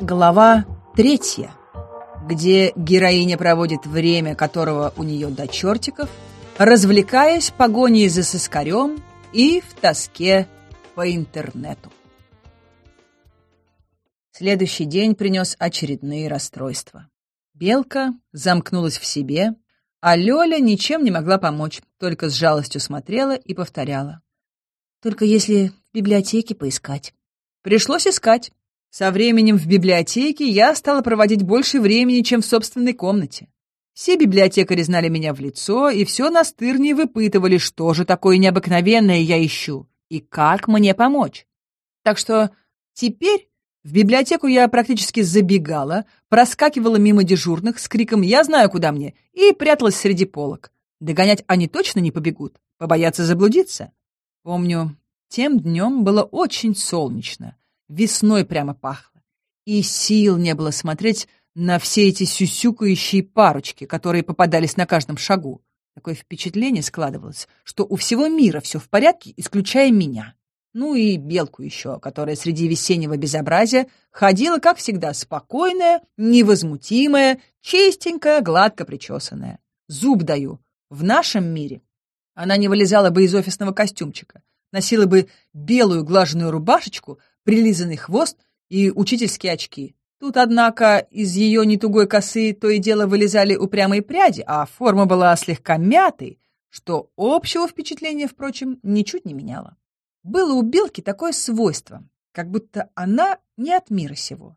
Глава третья, где героиня проводит время, которого у нее до чертиков, развлекаясь погоней за соскарем и в тоске по интернету. Следующий день принес очередные расстройства. Белка замкнулась в себе, а Лёля ничем не могла помочь, только с жалостью смотрела и повторяла. «Только если в библиотеке поискать». Пришлось искать. Со временем в библиотеке я стала проводить больше времени, чем в собственной комнате. Все библиотекари знали меня в лицо, и все настырнее выпытывали, что же такое необыкновенное я ищу и как мне помочь. Так что теперь в библиотеку я практически забегала, проскакивала мимо дежурных с криком «Я знаю, куда мне!» и пряталась среди полок. Догонять они точно не побегут, побоятся заблудиться. Помню, тем днем было очень солнечно, весной прямо пахло. И сил не было смотреть на все эти сюсюкающие парочки, которые попадались на каждом шагу. Такое впечатление складывалось, что у всего мира все в порядке, исключая меня. Ну и белку еще, которая среди весеннего безобразия ходила, как всегда, спокойная, невозмутимая, чистенькая, гладко причесанная. Зуб даю. В нашем мире она не вылезала бы из офисного костюмчика, носила бы белую глаженную рубашечку, прилизанный хвост и учительские очки. Тут, однако, из ее нетугой косы то и дело вылезали упрямые пряди, а форма была слегка мятой, что общего впечатления, впрочем, ничуть не меняло. Было у белки такое свойство, как будто она не от мира сего.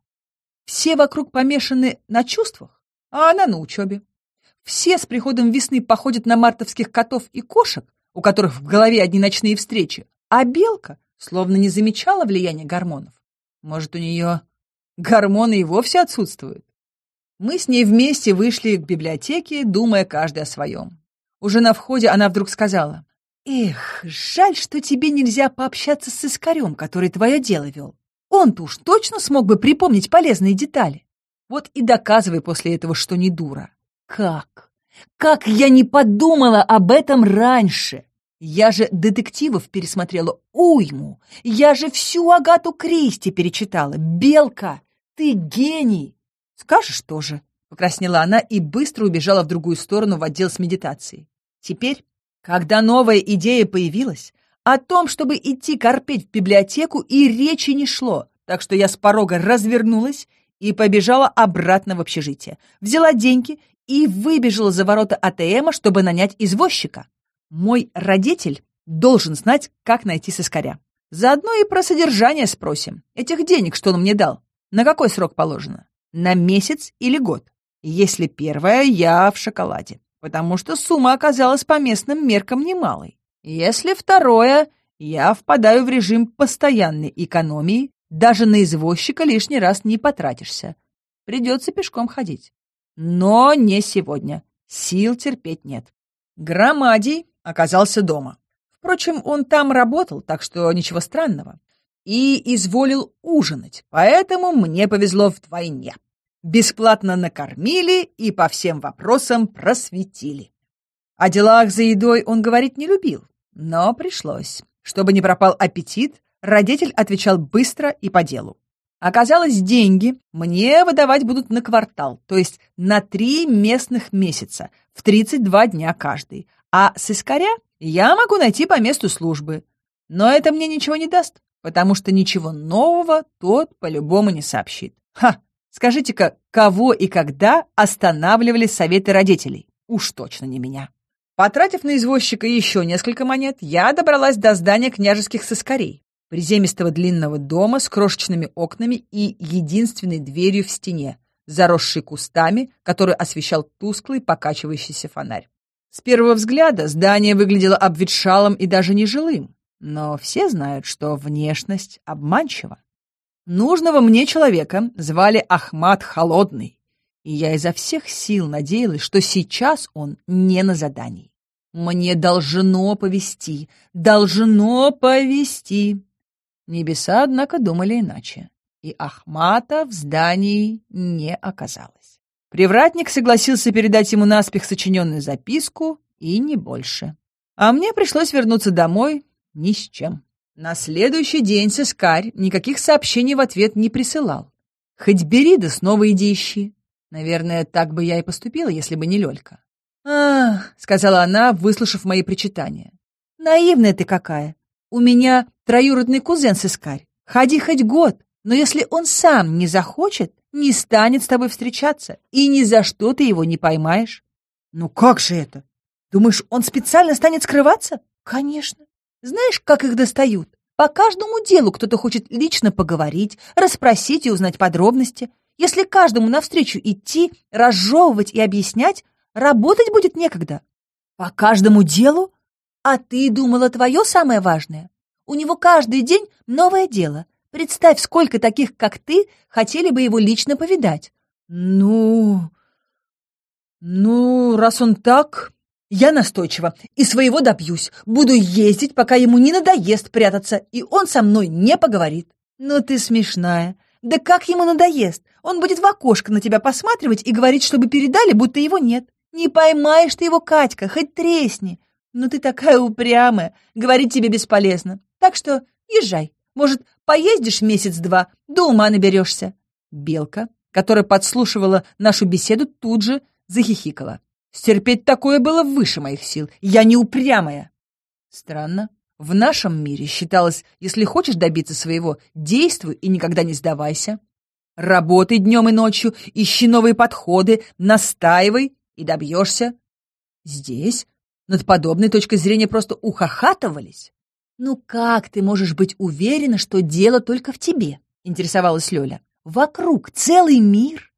Все вокруг помешаны на чувствах, а она на учебе. Все с приходом весны походят на мартовских котов и кошек, у которых в голове одни ночные встречи, а белка словно не замечала влияния гормонов. Может, у нее гормоны и вовсе отсутствуют? Мы с ней вместе вышли к библиотеке, думая каждый о своем. Уже на входе она вдруг сказала, «Эх, жаль, что тебе нельзя пообщаться с искарем, который твое дело вел. Он-то уж точно смог бы припомнить полезные детали. Вот и доказывай после этого, что не дура. Как? Как я не подумала об этом раньше? Я же детективов пересмотрела уйму. Я же всю Агату Кристи перечитала. Белка, ты гений. Скажешь тоже. Покраснела она и быстро убежала в другую сторону в отдел с медитацией. Теперь, когда новая идея появилась, о том, чтобы идти корпеть в библиотеку, и речи не шло, так что я с порога развернулась и побежала обратно в общежитие. Взяла деньги и выбежала за ворота АТМа, чтобы нанять извозчика. Мой родитель должен знать, как найти соскаря. Заодно и про содержание спросим. Этих денег, что он мне дал. На какой срок положено? На месяц или год? Если первое, я в шоколаде, потому что сумма оказалась по местным меркам немалой. Если второе, я впадаю в режим постоянной экономии, даже на извозчика лишний раз не потратишься. Придется пешком ходить. Но не сегодня. Сил терпеть нет. Громадий оказался дома. Впрочем, он там работал, так что ничего странного. И изволил ужинать, поэтому мне повезло вдвойне. Бесплатно накормили и по всем вопросам просветили. О делах за едой он говорить не любил, но пришлось. Чтобы не пропал аппетит, родитель отвечал быстро и по делу. Оказалось, деньги мне выдавать будут на квартал, то есть на три местных месяца, в 32 дня каждый, а с я могу найти по месту службы. Но это мне ничего не даст, потому что ничего нового тот по-любому не сообщит. Ха! Скажите-ка, кого и когда останавливали советы родителей? Уж точно не меня. Потратив на извозчика еще несколько монет, я добралась до здания княжеских соскорей, приземистого длинного дома с крошечными окнами и единственной дверью в стене, заросшей кустами, который освещал тусклый покачивающийся фонарь. С первого взгляда здание выглядело обветшалым и даже нежилым, но все знают, что внешность обманчива. Нужного мне человека звали Ахмат Холодный, и я изо всех сил надеялась, что сейчас он не на задании. Мне должно повести, должно повести. Небеса, однако, думали иначе, и Ахмата в здании не оказалось. Привратник согласился передать ему наспех сочиненную записку и не больше. А мне пришлось вернуться домой ни с чем. На следующий день сыскарь никаких сообщений в ответ не присылал. Хоть бери, да снова иди ищи. Наверное, так бы я и поступила, если бы не Лёлька. «Ах», — сказала она, выслушав мои причитания. «Наивная ты какая. У меня троюродный кузен сыскарь. Ходи хоть год, но если он сам не захочет, не станет с тобой встречаться, и ни за что ты его не поймаешь». «Ну как же это? Думаешь, он специально станет скрываться?» «Конечно. Знаешь, как их достают? По каждому делу кто-то хочет лично поговорить, расспросить и узнать подробности. Если каждому навстречу идти, разжевывать и объяснять, работать будет некогда. По каждому делу? А ты думала, твое самое важное? У него каждый день новое дело. Представь, сколько таких, как ты, хотели бы его лично повидать. Ну... Ну, раз он так, я настойчива и своего добьюсь. Буду ездить, пока ему не надоест прятаться, и он со мной не поговорит. Ну ты смешная. Да как ему надоест? Он будет в окошко на тебя посматривать и говорить, чтобы передали, будто его нет. Не поймаешь ты его, Катька, хоть тресни. Ну ты такая упрямая, говорить тебе бесполезно. Так что езжай. Может, поездишь месяц-два, до ума наберешься. Белка, которая подслушивала нашу беседу, тут же захихикала. Стерпеть такое было выше моих сил. Я не упрямая. Странно. В нашем мире считалось, если хочешь добиться своего, действуй и никогда не сдавайся. Работай днем и ночью, ищи новые подходы, настаивай и добьешься. Здесь над подобной точкой зрения просто ухахатывались. «Ну как ты можешь быть уверена, что дело только в тебе?» — интересовалась Лёля. «Вокруг целый мир.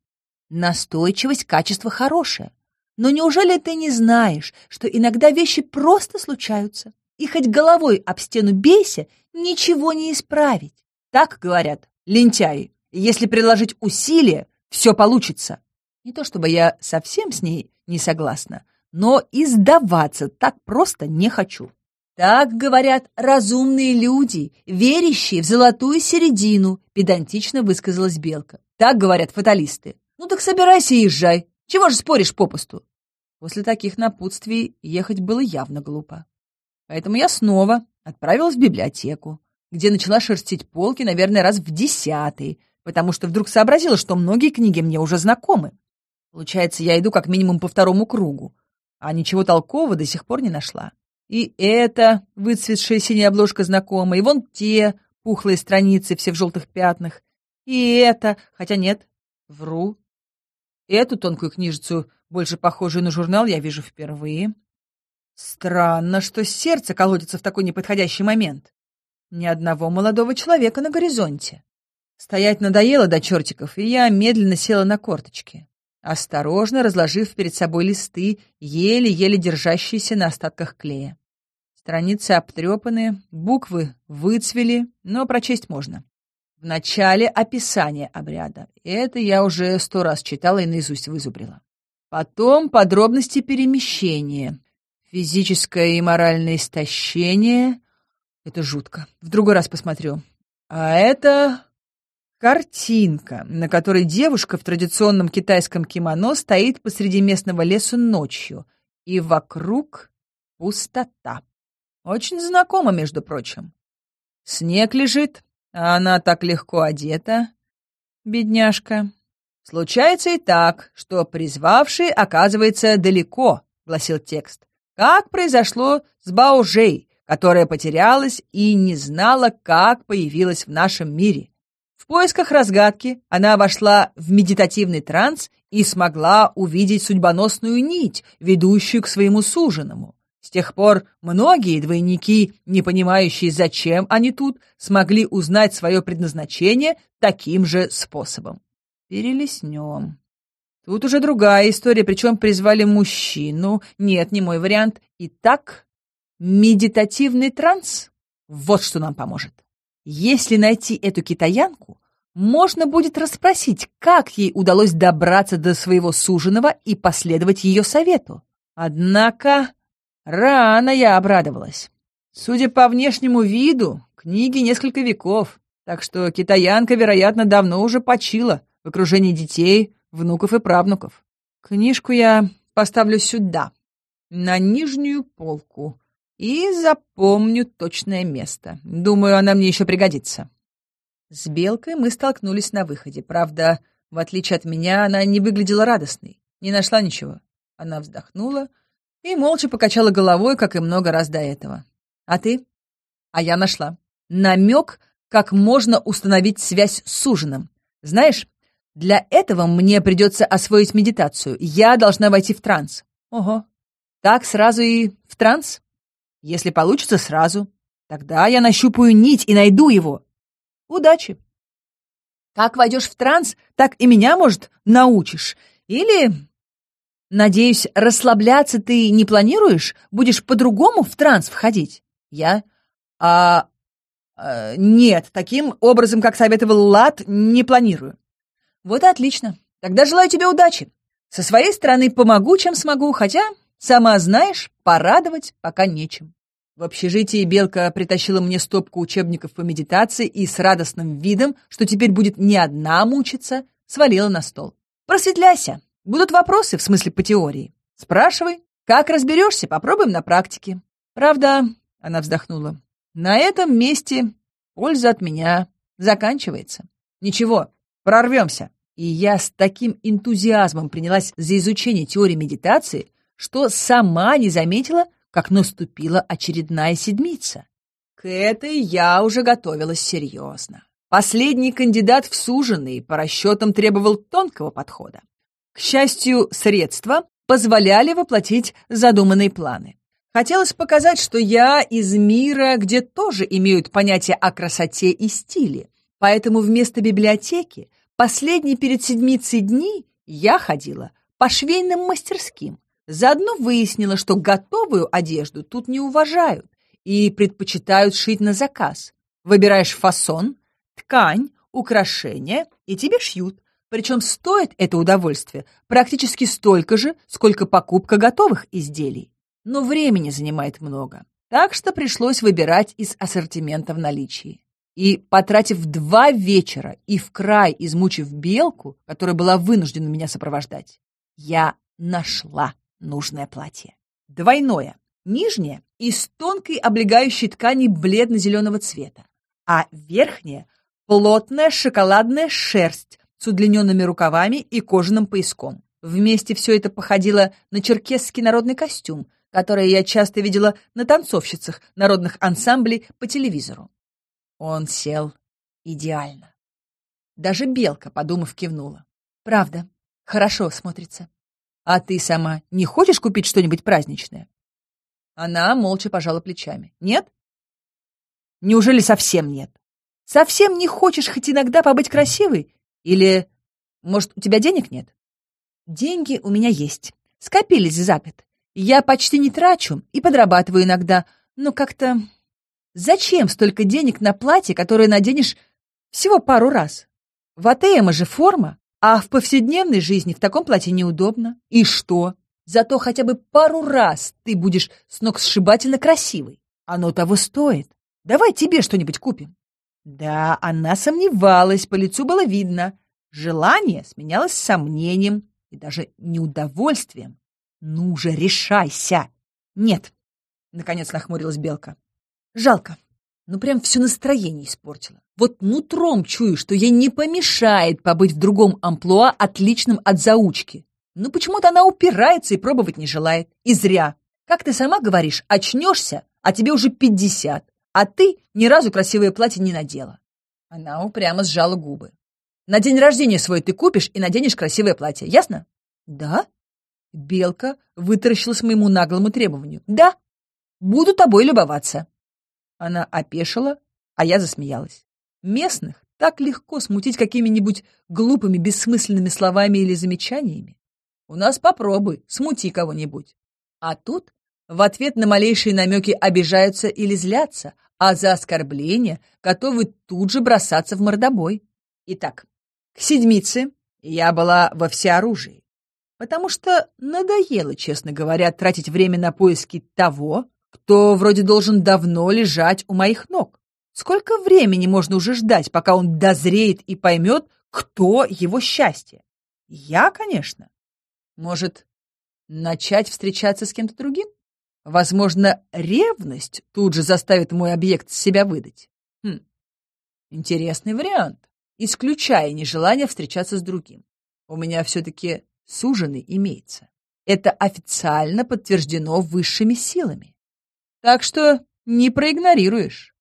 Настойчивость — качество хорошее. Но неужели ты не знаешь, что иногда вещи просто случаются, и хоть головой об стену бейся, ничего не исправить? Так говорят лентяи. Если приложить усилия, все получится. Не то чтобы я совсем с ней не согласна, но и сдаваться так просто не хочу. Так говорят разумные люди, верящие в золотую середину, педантично высказалась Белка. Так говорят фаталисты. Ну так собирайся и езжай. Чего же споришь попусту? После таких напутствий ехать было явно глупо. Поэтому я снова отправилась в библиотеку, где начала шерстить полки, наверное, раз в десятый, потому что вдруг сообразила, что многие книги мне уже знакомы. Получается, я иду как минимум по второму кругу, а ничего толкового до сих пор не нашла. И эта выцветшая синяя обложка знакома, и вон те пухлые страницы, все в желтых пятнах, и это, хотя нет, вру, Эту тонкую книжицу, больше похожую на журнал, я вижу впервые. Странно, что сердце колотится в такой неподходящий момент. Ни одного молодого человека на горизонте. Стоять надоело до чертиков, и я медленно села на корточки, осторожно разложив перед собой листы, еле-еле держащиеся на остатках клея. Страницы обтрепаны, буквы выцвели, но прочесть можно. В начале описание обряда. Это я уже сто раз читала и наизусть вызубрила. Потом подробности перемещения. Физическое и моральное истощение. Это жутко. В другой раз посмотрю. А это картинка, на которой девушка в традиционном китайском кимоно стоит посреди местного леса ночью, и вокруг пустота. Очень знакомо, между прочим. Снег лежит, а она так легко одета, бедняжка. Случается и так, что призвавший оказывается далеко, гласил текст. Как произошло с Баужей, которая потерялась и не знала, как появилась в нашем мире. В поисках разгадки она вошла в медитативный транс и смогла увидеть судьбоносную нить, ведущую к своему суженому. С тех пор многие двойники, не понимающие, зачем они тут, смогли узнать свое предназначение таким же способом. Перелеснем. Тут уже другая история, причем призвали мужчину. Нет, не мой вариант. Итак, медитативный транс — вот что нам поможет. Если найти эту китаянку, можно будет расспросить, как ей удалось добраться до своего суженого и последовать ее совету. Однако Рано я обрадовалась. Судя по внешнему виду, книге несколько веков, так что китаянка, вероятно, давно уже почила в окружении детей, внуков и правнуков. Книжку я поставлю сюда, на нижнюю полку, и запомню точное место. Думаю, она мне еще пригодится. С Белкой мы столкнулись на выходе. Правда, в отличие от меня, она не выглядела радостной, не нашла ничего. Она вздохнула и молча покачала головой, как и много раз до этого. «А ты?» «А я нашла. Намек, как можно установить связь с ужином. Знаешь, для этого мне придется освоить медитацию. Я должна войти в транс». «Ого. Так сразу и в транс?» «Если получится, сразу. Тогда я нащупаю нить и найду его. Удачи!» «Как войдешь в транс, так и меня, может, научишь. Или Надеюсь, расслабляться ты не планируешь? Будешь по-другому в транс входить? Я? А... а нет, таким образом, как советовал Лад, не планирую. Вот и отлично. Тогда желаю тебе удачи. Со своей стороны помогу, чем смогу, хотя, сама знаешь, порадовать пока нечем. В общежитии Белка притащила мне стопку учебников по медитации и с радостным видом, что теперь будет не одна мучиться, свалила на стол. «Просветляйся! Будут вопросы, в смысле по теории. Спрашивай. Как разберешься, попробуем на практике. Правда, она вздохнула, на этом месте польза от меня заканчивается. Ничего, прорвемся. И я с таким энтузиазмом принялась за изучение теории медитации, что сама не заметила, как наступила очередная седмица. К этой я уже готовилась серьезно. Последний кандидат в суженые по расчетам требовал тонкого подхода. К счастью, средства позволяли воплотить задуманные планы. Хотелось показать, что я из мира, где тоже имеют понятие о красоте и стиле. Поэтому вместо библиотеки последние перед седмицей дни я ходила по швейным мастерским. Заодно выяснила, что готовую одежду тут не уважают и предпочитают шить на заказ. Выбираешь фасон, ткань, украшения, и тебе шьют. Причем стоит это удовольствие практически столько же, сколько покупка готовых изделий. Но времени занимает много. Так что пришлось выбирать из ассортимента в наличии. И, потратив два вечера и в край измучив белку, которая была вынуждена меня сопровождать, я нашла нужное платье. Двойное. Нижнее из тонкой облегающей ткани бледно-зеленого цвета, а верхнее — плотная шоколадная шерсть с удлиненными рукавами и кожаным пояском. Вместе все это походило на черкесский народный костюм, который я часто видела на танцовщицах народных ансамблей по телевизору. Он сел идеально. Даже белка, подумав, кивнула. «Правда, хорошо смотрится. А ты сама не хочешь купить что-нибудь праздничное?» Она молча пожала плечами. «Нет?» «Неужели совсем нет? Совсем не хочешь хоть иногда побыть красивой или, может, у тебя денег нет? Деньги у меня есть. Скопились за год. Я почти не трачу и подрабатываю иногда, но как-то... Зачем столько денег на платье, которое наденешь всего пару раз? В АТМ же форма, а в повседневной жизни в таком платье неудобно. И что? Зато хотя бы пару раз ты будешь с ног сшибательно красивой. Оно того стоит. Давай тебе что-нибудь купим. Да, она сомневалась, по лицу было видно. Желание сменялось сомнением и даже неудовольствием. «Ну же, решайся!» «Нет», — наконец нахмурилась Белка. «Жалко. Ну, прям все настроение испортила. Вот нутром чую, что ей не помешает побыть в другом амплуа, отличном от заучки. Но почему-то она упирается и пробовать не желает. И зря. Как ты сама говоришь, очнешься, а тебе уже пятьдесят а ты ни разу красивое платье не надела». Она упрямо сжала губы. «На день рождения свой ты купишь и наденешь красивое платье, ясно?» «Да?» Белка вытаращилась моему наглому требованию. «Да, буду тобой любоваться». Она опешила, а я засмеялась. Местных так легко смутить какими-нибудь глупыми, бессмысленными словами или замечаниями. У нас попробуй, смути кого-нибудь. А тут в ответ на малейшие намеки обижаются или злятся, а за оскорбление готовы тут же бросаться в мордобой. Итак, к седмице я была во всеоружии, потому что надоело, честно говоря, тратить время на поиски того, кто вроде должен давно лежать у моих ног. Сколько времени можно уже ждать, пока он дозреет и поймет, кто его счастье? Я, конечно. Может, начать встречаться с кем-то другим? Возможно, ревность тут же заставит мой объект себя выдать. Хм. Интересный вариант, исключая нежелание встречаться с другим. У меня все-таки суженый имеется. Это официально подтверждено высшими силами. Так что не проигнорируешь.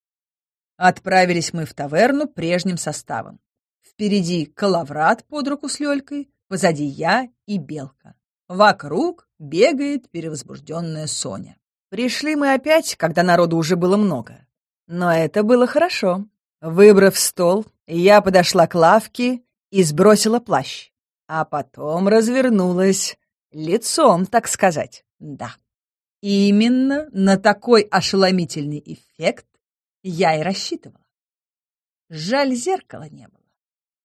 Отправились мы в таверну прежним составом. Впереди Калаврат под руку с Лёлькой, позади я и Белка. Вокруг бегает перевозбужденная Соня. Пришли мы опять, когда народу уже было много. Но это было хорошо. Выбрав стол, я подошла к лавке и сбросила плащ. А потом развернулась лицом, так сказать. Да. Именно на такой ошеломительный эффект я и рассчитывала. Жаль, зеркала не было.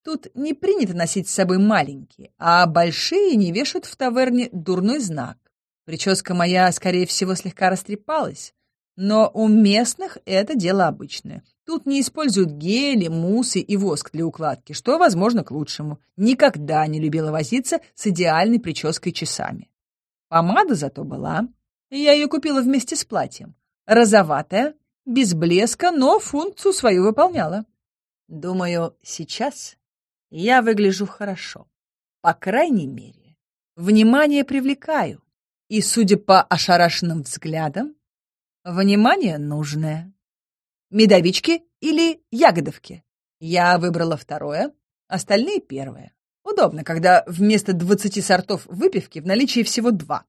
Тут не принято носить с собой маленькие, а большие не вешают в таверне дурной знак. Прическа моя, скорее всего, слегка растрепалась, но у местных это дело обычное. Тут не используют гели, мусы и воск для укладки, что, возможно, к лучшему. Никогда не любила возиться с идеальной прической часами. Помада зато была. Я ее купила вместе с платьем. Розоватая, без блеска, но функцию свою выполняла. Думаю, сейчас я выгляжу хорошо. По крайней мере, внимание привлекаю. И, судя по ошарашенным взглядам, внимание нужное. Медовички или ягодовки? Я выбрала второе, остальные первое. Удобно, когда вместо двадцати сортов выпивки в наличии всего два.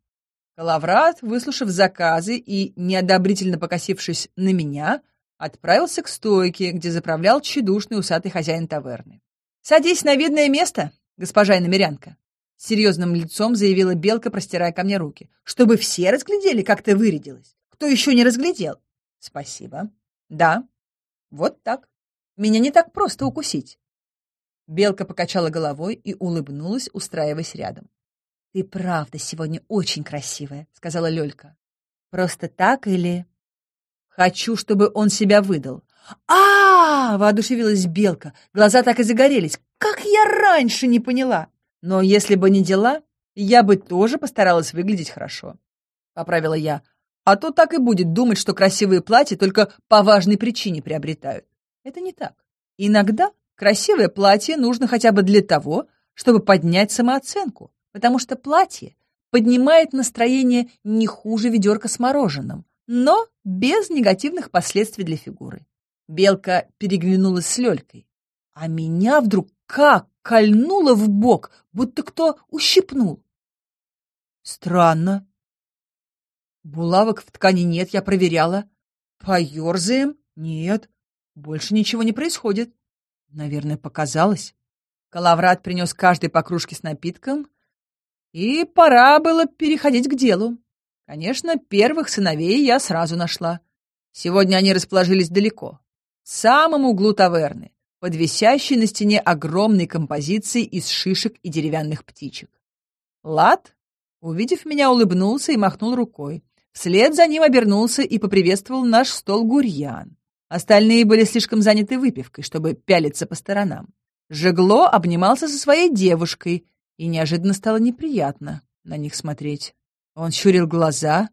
Калаврат, выслушав заказы и неодобрительно покосившись на меня, отправился к стойке, где заправлял тщедушный усатый хозяин таверны. «Садись на видное место, госпожа иномерянка», — серьезным лицом заявила Белка, простирая ко мне руки, «чтобы все разглядели, как ты вырядилась. Кто еще не разглядел?» «Спасибо. Да, вот так. Меня не так просто укусить». Белка покачала головой и улыбнулась, устраиваясь рядом. «Ты правда сегодня очень красивая», — сказала Лёлька. «Просто так или...» «Хочу, чтобы он себя выдал а, воодушевилась Белка. Глаза так и загорелись. Как я раньше не поняла! Но если бы не дела, я бы тоже постаралась выглядеть хорошо. Поправила я. А то так и будет думать, что красивые платья только по важной причине приобретают. Это не так. Иногда красивое платье нужно хотя бы для того, чтобы поднять самооценку, потому что платье поднимает настроение не хуже ведерка с мороженым, но без негативных последствий для фигуры. Белка переглянулась с Лёлькой. А меня вдруг как кольнуло в бок, будто кто ущипнул. Странно. Булавок в ткани нет, я проверяла. Поёрзаем? Нет. Больше ничего не происходит. Наверное, показалось. Калаврат принес каждой по кружке с напитком, и пора было переходить к делу. Конечно, первых сыновей я сразу нашла. Сегодня они расположились далеко в самом углу таверны, под висящей на стене огромной композицией из шишек и деревянных птичек. Лад, увидев меня, улыбнулся и махнул рукой. Вслед за ним обернулся и поприветствовал наш стол Гурьян. Остальные были слишком заняты выпивкой, чтобы пялиться по сторонам. Жегло обнимался со своей девушкой, и неожиданно стало неприятно на них смотреть. Он щурил глаза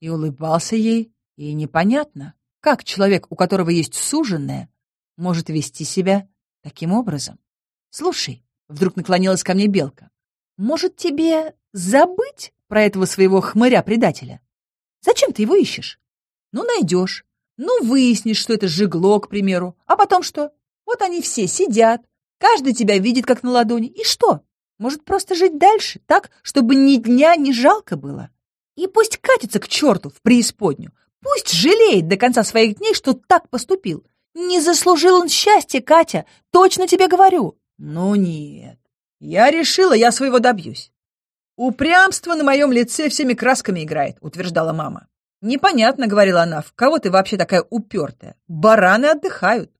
и улыбался ей, и непонятно, как человек, у которого есть суженная, может вести себя таким образом? Слушай, вдруг наклонилась ко мне белка, может тебе забыть про этого своего хмыря-предателя? Зачем ты его ищешь? Ну, найдешь. Ну, выяснишь, что это жигло, к примеру. А потом что? Вот они все сидят, каждый тебя видит, как на ладони. И что? Может, просто жить дальше, так, чтобы ни дня не жалко было? И пусть катится к черту в преисподнюю. Пусть жалеет до конца своих дней, что так поступил. Не заслужил он счастья, Катя, точно тебе говорю. Ну нет, я решила, я своего добьюсь. Упрямство на моем лице всеми красками играет, утверждала мама. Непонятно, говорила она, в кого ты вообще такая упертая? Бараны отдыхают.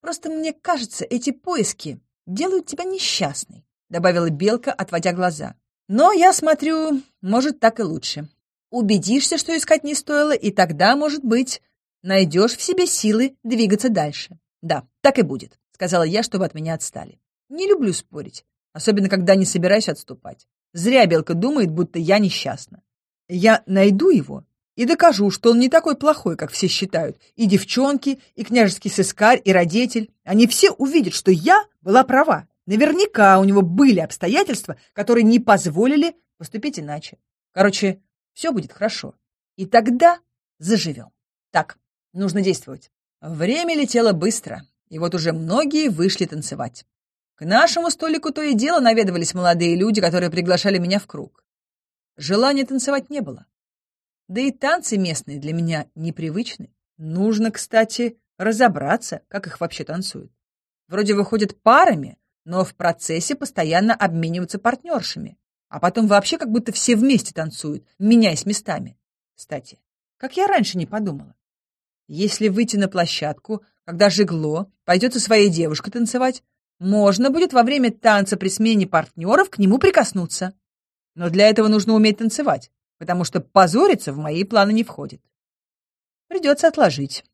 Просто мне кажется, эти поиски делают тебя несчастной, добавила Белка, отводя глаза. Но я смотрю, может, так и лучше. Убедишься, что искать не стоило, и тогда, может быть, найдешь в себе силы двигаться дальше. Да, так и будет, сказала я, чтобы от меня отстали. Не люблю спорить, особенно когда не собираюсь отступать. Зря Белка думает, будто я несчастна. Я найду его и докажу, что он не такой плохой, как все считают. И девчонки, и княжеский сыскарь, и родитель. Они все увидят, что я была права. Наверняка у него были обстоятельства, которые не позволили поступить иначе. Короче, все будет хорошо. И тогда заживем. Так, нужно действовать. Время летело быстро, и вот уже многие вышли танцевать. К нашему столику то и дело наведывались молодые люди, которые приглашали меня в круг. Желания танцевать не было. Да и танцы местные для меня непривычны. Нужно, кстати, разобраться, как их вообще танцуют. Вроде выходят парами, но в процессе постоянно обмениваются партнершами. А потом вообще как будто все вместе танцуют, меняясь местами. Кстати, как я раньше не подумала. Если выйти на площадку, когда Жигло пойдет со своей девушкой танцевать, можно будет во время танца при смене партнеров к нему прикоснуться. Но для этого нужно уметь танцевать потому что позориться в мои планы не входит. Придется отложить.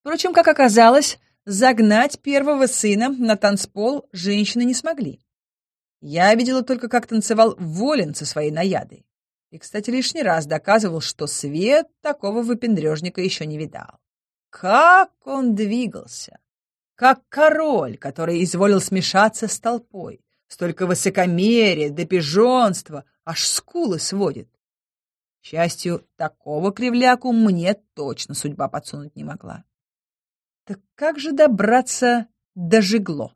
Впрочем, как оказалось, загнать первого сына на танцпол женщины не смогли. Я видела только, как танцевал Волин со своей наядой. И, кстати, лишний раз доказывал, что Свет такого выпендрежника еще не видал. Как он двигался! Как король, который изволил смешаться с толпой. Столько высокомерия, да пижонства, аж скулы сводит счастью, такого кривляку мне точно судьба подсунуть не могла. Так как же добраться до жигло?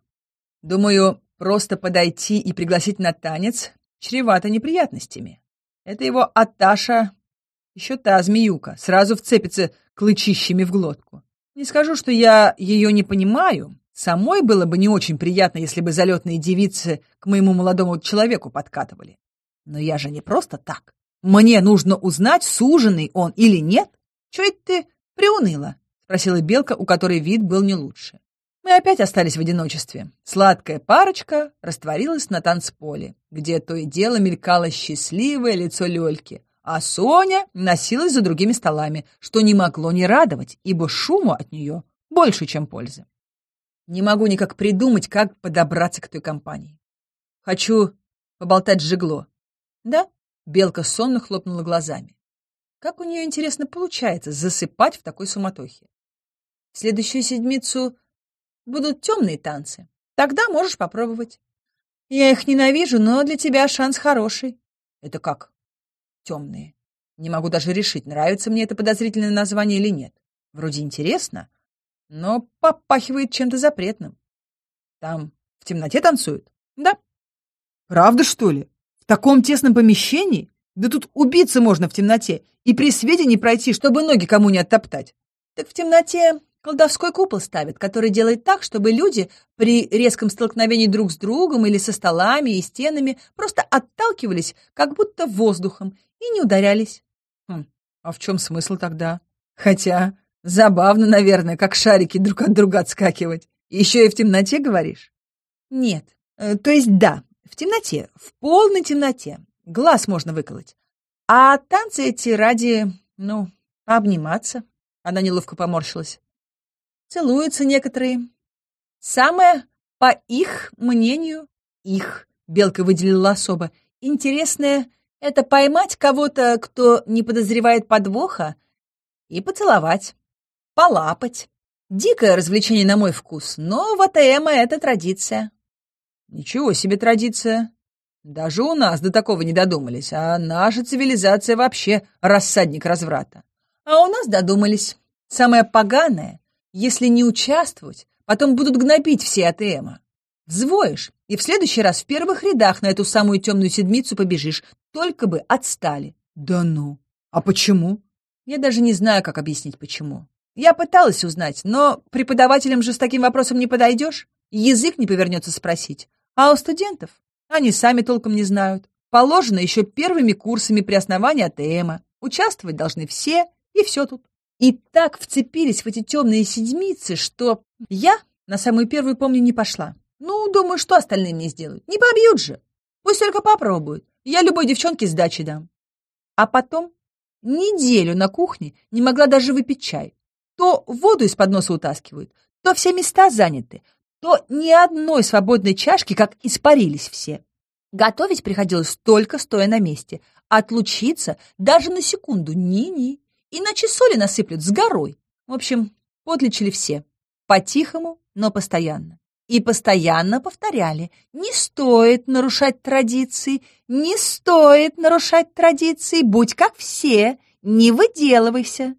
Думаю, просто подойти и пригласить на танец чревато неприятностями. Это его Аташа, еще та змеюка, сразу вцепится клычищами в глотку. Не скажу, что я ее не понимаю. Самой было бы не очень приятно, если бы залетные девицы к моему молодому человеку подкатывали. Но я же не просто так. Мне нужно узнать, суженый он или нет. Чего это ты приуныла? Спросила Белка, у которой вид был не лучше. Мы опять остались в одиночестве. Сладкая парочка растворилась на танцполе, где то и дело мелькало счастливое лицо Лёльки, а Соня носилась за другими столами, что не могло не радовать, ибо шуму от нее больше, чем пользы. Не могу никак придумать, как подобраться к той компании. Хочу поболтать с Жигло. Да, Белка сонно хлопнула глазами. Как у нее, интересно, получается засыпать в такой суматохе? В следующую седмицу будут темные танцы. Тогда можешь попробовать. Я их ненавижу, но для тебя шанс хороший. Это как? Темные. Не могу даже решить, нравится мне это подозрительное название или нет. Вроде интересно, но попахивает чем-то запретным. Там в темноте танцуют? Да. Правда, что ли? таком тесном помещении? Да тут убиться можно в темноте и при свете не пройти, чтобы ноги кому не оттоптать. Так в темноте колдовской купол ставят, который делает так, чтобы люди при резком столкновении друг с другом или со столами и стенами просто отталкивались, как будто воздухом, и не ударялись. Хм, а в чем смысл тогда? Хотя забавно, наверное, как шарики друг от друга отскакивать. Еще и в темноте, говоришь? Нет. Э, то есть да, в темноте, в полной темноте. Глаз можно выколоть. А танцы эти ради, ну, обниматься. Она неловко поморщилась. Целуются некоторые. Самое, по их мнению, их, Белка выделила особо, интересное — это поймать кого-то, кто не подозревает подвоха, и поцеловать, полапать. Дикое развлечение на мой вкус, но в АТМ это традиция. Ничего себе традиция. Даже у нас до такого не додумались, а наша цивилизация вообще рассадник разврата. А у нас додумались. Самое поганое, если не участвовать, потом будут гнобить все АТМа. Взвоишь, и в следующий раз в первых рядах на эту самую темную седмицу побежишь, только бы отстали. Да ну! А почему? Я даже не знаю, как объяснить, почему. Я пыталась узнать, но преподавателям же с таким вопросом не подойдешь. Язык не повернется спросить. А у студентов? Они сами толком не знают. Положено еще первыми курсами при основании АТМа. Участвовать должны все, и все тут. И так вцепились в эти темные седмицы, что я на самую первую, помню, не пошла. Ну, думаю, что остальные мне сделают? Не побьют же. Пусть только попробуют. Я любой девчонке сдачи дам. А потом неделю на кухне не могла даже выпить чай. То воду из-под носа утаскивают, то все места заняты, то ни одной свободной чашки, как испарились все. Готовить приходилось только стоя на месте. Отлучиться даже на секунду ни-ни. Иначе соли насыплют с горой. В общем, подлечили все. По-тихому, но постоянно. И постоянно повторяли, не стоит нарушать традиции, не стоит нарушать традиции, будь как все, не выделывайся.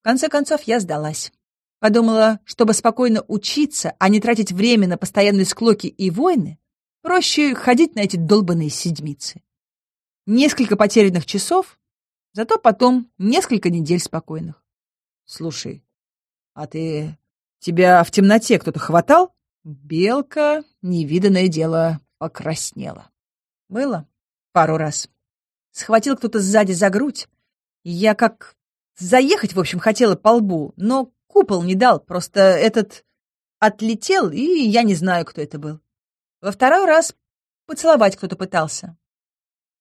В конце концов, я сдалась. Подумала, чтобы спокойно учиться, а не тратить время на постоянные склоки и войны, проще ходить на эти долбанные седмицы. Несколько потерянных часов, зато потом несколько недель спокойных. Слушай, а ты... Тебя в темноте кто-то хватал? Белка, невиданное дело, покраснела. Было пару раз. Схватил кто-то сзади за грудь. Я как заехать, в общем, хотела по лбу, но купол не дал, просто этот отлетел, и я не знаю, кто это был. Во второй раз поцеловать кто-то пытался.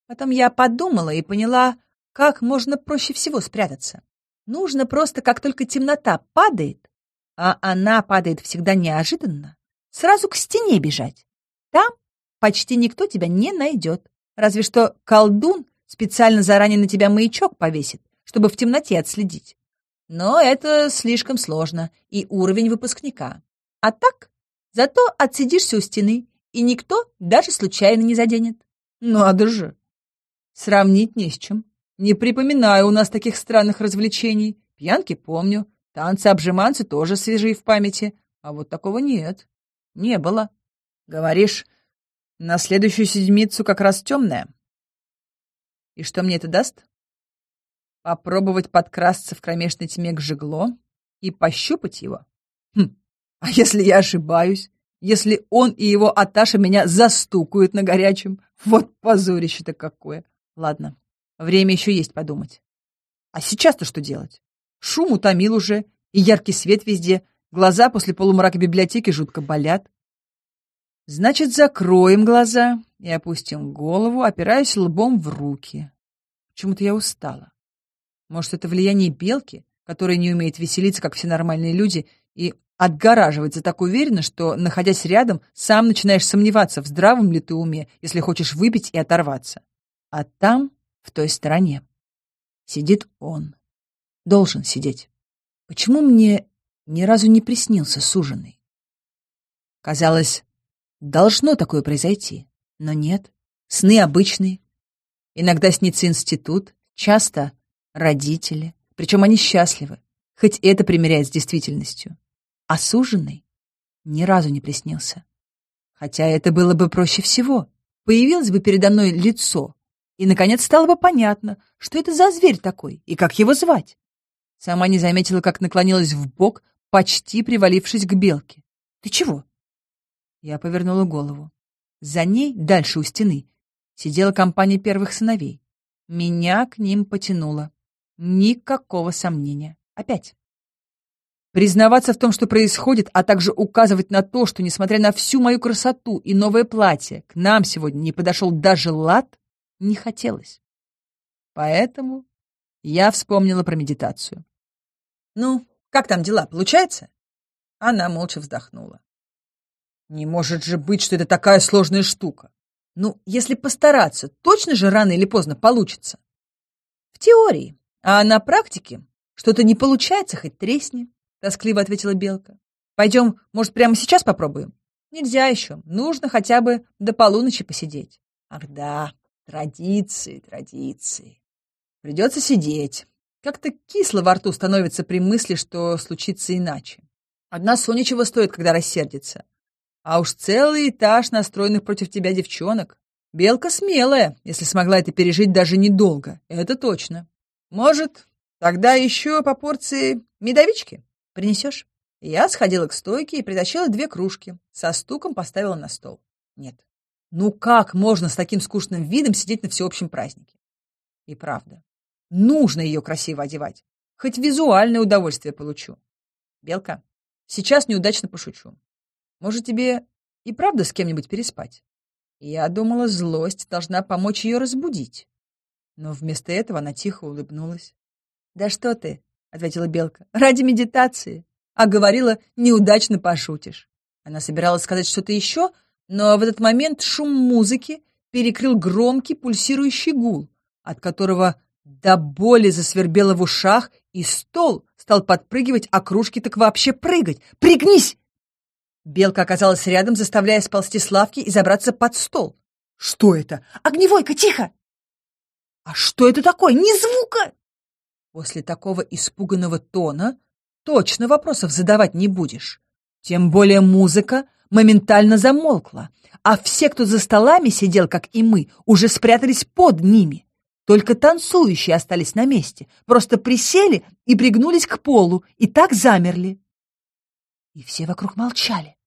Потом я подумала и поняла, как можно проще всего спрятаться. Нужно просто, как только темнота падает, а она падает всегда неожиданно, сразу к стене бежать. Там почти никто тебя не найдет. Разве что колдун специально заранее на тебя маячок повесит, чтобы в темноте отследить. Но это слишком сложно, и уровень выпускника. А так, зато отсидишься у стены, и никто даже случайно не заденет. Надо же! Сравнить не с чем. Не припоминаю у нас таких странных развлечений. Пьянки помню, танцы-обжиманцы тоже свежие в памяти, а вот такого нет. Не было. Говоришь, на следующую седмицу как раз темная. И что мне это даст? Попробовать подкрасться в кромешной тьме к жегло и пощупать его? Хм, а если я ошибаюсь? Если он и его Аташа меня застукают на горячем? Вот позорище-то какое. Ладно, время еще есть подумать. А сейчас-то что делать? Шум утомил уже, и яркий свет везде, Глаза после полумрака библиотеки жутко болят. Значит, закроем глаза и опустим голову, опираясь лбом в руки. Почему-то я устала. Может, это влияние белки, которая не умеет веселиться, как все нормальные люди, и отгораживается так уверенно, что, находясь рядом, сам начинаешь сомневаться, в здравом ли ты уме, если хочешь выпить и оторваться. А там, в той стороне, сидит он. Должен сидеть. Почему мне ни разу не приснился суженый. Казалось, должно такое произойти, но нет. Сны обычные. Иногда снится институт, часто родители, причем они счастливы, хоть это примеряет с действительностью. А суженый ни разу не приснился. Хотя это было бы проще всего. Появилось бы передо мной лицо, и, наконец, стало бы понятно, что это за зверь такой и как его звать. Сама не заметила, как наклонилась в бок, почти привалившись к белке. «Ты чего?» Я повернула голову. За ней, дальше у стены, сидела компания первых сыновей. Меня к ним потянуло. Никакого сомнения. Опять. Признаваться в том, что происходит, а также указывать на то, что, несмотря на всю мою красоту и новое платье, к нам сегодня не подошел даже лад, не хотелось. Поэтому я вспомнила про медитацию. «Ну, как там дела, получается?» Она молча вздохнула. «Не может же быть, что это такая сложная штука. Ну, если постараться, точно же рано или поздно получится?» «В теории, а на практике что-то не получается, хоть тресни», — тоскливо ответила Белка. «Пойдем, может, прямо сейчас попробуем?» «Нельзя еще, нужно хотя бы до полуночи посидеть». «Ах да, традиции, традиции. Придется сидеть, как-то кисло во рту становится при мысли, что случится иначе. Одна Соня чего стоит, когда рассердится. А уж целый этаж настроенных против тебя девчонок. Белка смелая, если смогла это пережить даже недолго. Это точно. Может, тогда еще по порции медовички принесешь? Я сходила к стойке и притащила две кружки. Со стуком поставила на стол. Нет. Ну как можно с таким скучным видом сидеть на всеобщем празднике? И правда. Нужно ее красиво одевать. Хоть визуальное удовольствие получу. Белка, сейчас неудачно пошучу. Может, тебе и правда с кем-нибудь переспать? Я думала, злость должна помочь ее разбудить. Но вместо этого она тихо улыбнулась. «Да что ты?» — ответила Белка. «Ради медитации. А говорила, неудачно пошутишь». Она собиралась сказать что-то еще, но в этот момент шум музыки перекрыл громкий пульсирующий гул, от которого до боли засвербело в ушах И стол стал подпрыгивать, а кружки так вообще прыгать. «Пригнись!» Белка оказалась рядом, заставляя сползти с лавки и забраться под стол. «Что это? Огневойка, тихо!» «А что это такое? Ни звука!» После такого испуганного тона точно вопросов задавать не будешь. Тем более музыка моментально замолкла, а все, кто за столами сидел, как и мы, уже спрятались под ними. Только танцующие остались на месте, просто присели и пригнулись к полу, и так замерли. И все вокруг молчали.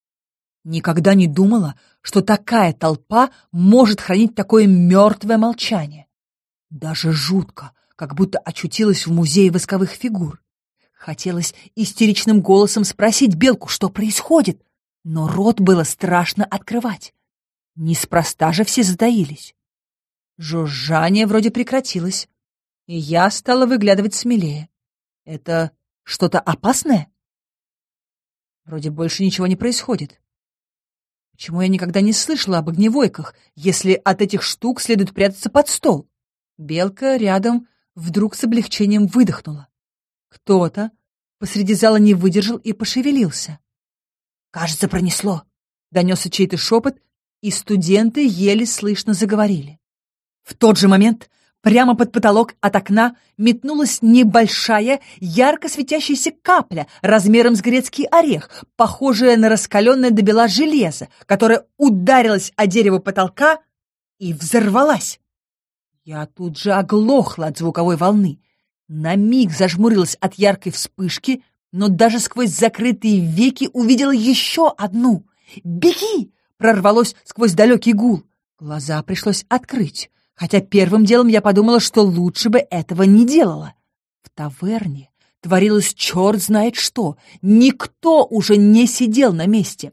Никогда не думала, что такая толпа может хранить такое мертвое молчание. Даже жутко, как будто очутилась в музее восковых фигур. Хотелось истеричным голосом спросить Белку, что происходит, но рот было страшно открывать. Неспроста же все затаились. Жужжание вроде прекратилось, и я стала выглядывать смелее. Это что-то опасное? Вроде больше ничего не происходит. Почему я никогда не слышала об огневойках, если от этих штук следует прятаться под стол? Белка рядом вдруг с облегчением выдохнула. Кто-то посреди зала не выдержал и пошевелился. «Кажется, пронесло», — донесся чей-то шепот, и студенты еле слышно заговорили. В тот же момент прямо под потолок от окна метнулась небольшая, ярко светящаяся капля размером с грецкий орех, похожая на раскаленное до бела железо, которое ударилось о дерево потолка и взорвалась. Я тут же оглохла от звуковой волны. На миг зажмурилась от яркой вспышки, но даже сквозь закрытые веки увидела еще одну. «Беги!» — прорвалось сквозь далекий гул. Глаза пришлось открыть, хотя первым делом я подумала, что лучше бы этого не делала. В таверне творилось черт знает что. Никто уже не сидел на месте.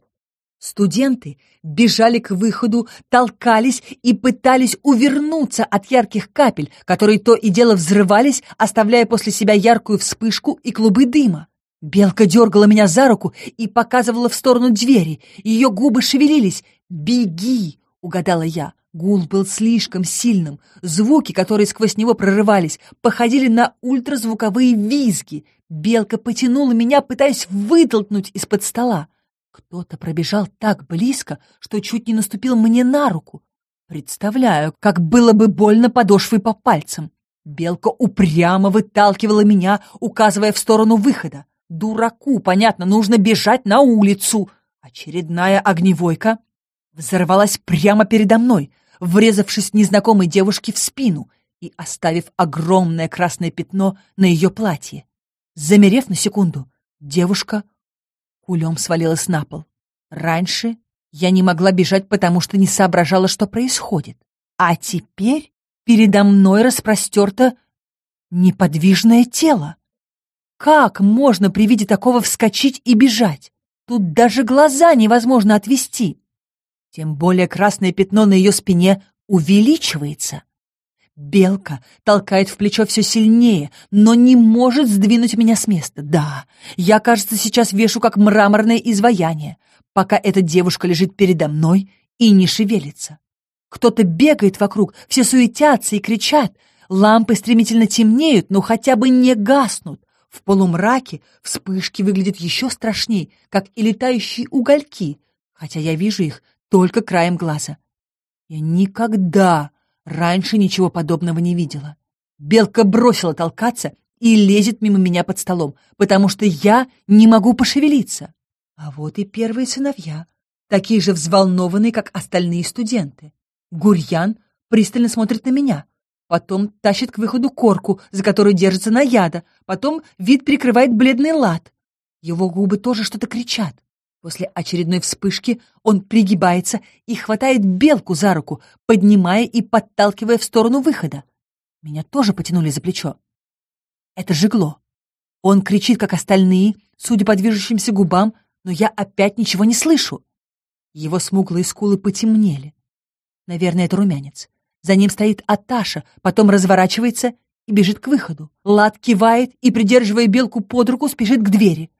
Студенты бежали к выходу, толкались и пытались увернуться от ярких капель, которые то и дело взрывались, оставляя после себя яркую вспышку и клубы дыма. Белка дергала меня за руку и показывала в сторону двери. Ее губы шевелились. «Беги!» — угадала я. Гул был слишком сильным. Звуки, которые сквозь него прорывались, походили на ультразвуковые визги. Белка потянула меня, пытаясь вытолкнуть из-под стола. Кто-то пробежал так близко, что чуть не наступил мне на руку. Представляю, как было бы больно подошвой по пальцам. Белка упрямо выталкивала меня, указывая в сторону выхода. Дураку, понятно, нужно бежать на улицу. Очередная огневойка взорвалась прямо передо мной, врезавшись незнакомой девушке в спину и оставив огромное красное пятно на ее платье. Замерев на секунду, девушка кулем свалилась на пол. Раньше я не могла бежать, потому что не соображала, что происходит. А теперь передо мной распростерто неподвижное тело. Как можно при виде такого вскочить и бежать? Тут даже глаза невозможно отвести. Тем более красное пятно на ее спине увеличивается. Белка толкает в плечо все сильнее, но не может сдвинуть меня с места. Да, я, кажется, сейчас вешу как мраморное изваяние, пока эта девушка лежит передо мной и не шевелится. Кто-то бегает вокруг, все суетятся и кричат. Лампы стремительно темнеют, но хотя бы не гаснут. В полумраке вспышки выглядят еще страшней, как и летающие угольки, хотя я вижу их только краем глаза. Я никогда Раньше ничего подобного не видела. Белка бросила толкаться и лезет мимо меня под столом, потому что я не могу пошевелиться. А вот и первые сыновья, такие же взволнованные, как остальные студенты. Гурьян пристально смотрит на меня, потом тащит к выходу корку, за которую держится наяда, потом вид прикрывает бледный лад. Его губы тоже что-то кричат. После очередной вспышки он пригибается и хватает белку за руку, поднимая и подталкивая в сторону выхода. Меня тоже потянули за плечо. Это жигло. Он кричит, как остальные, судя по движущимся губам, но я опять ничего не слышу. Его смуглые скулы потемнели. Наверное, это румянец. За ним стоит Аташа, потом разворачивается и бежит к выходу. Лад кивает и, придерживая белку под руку, спешит к двери.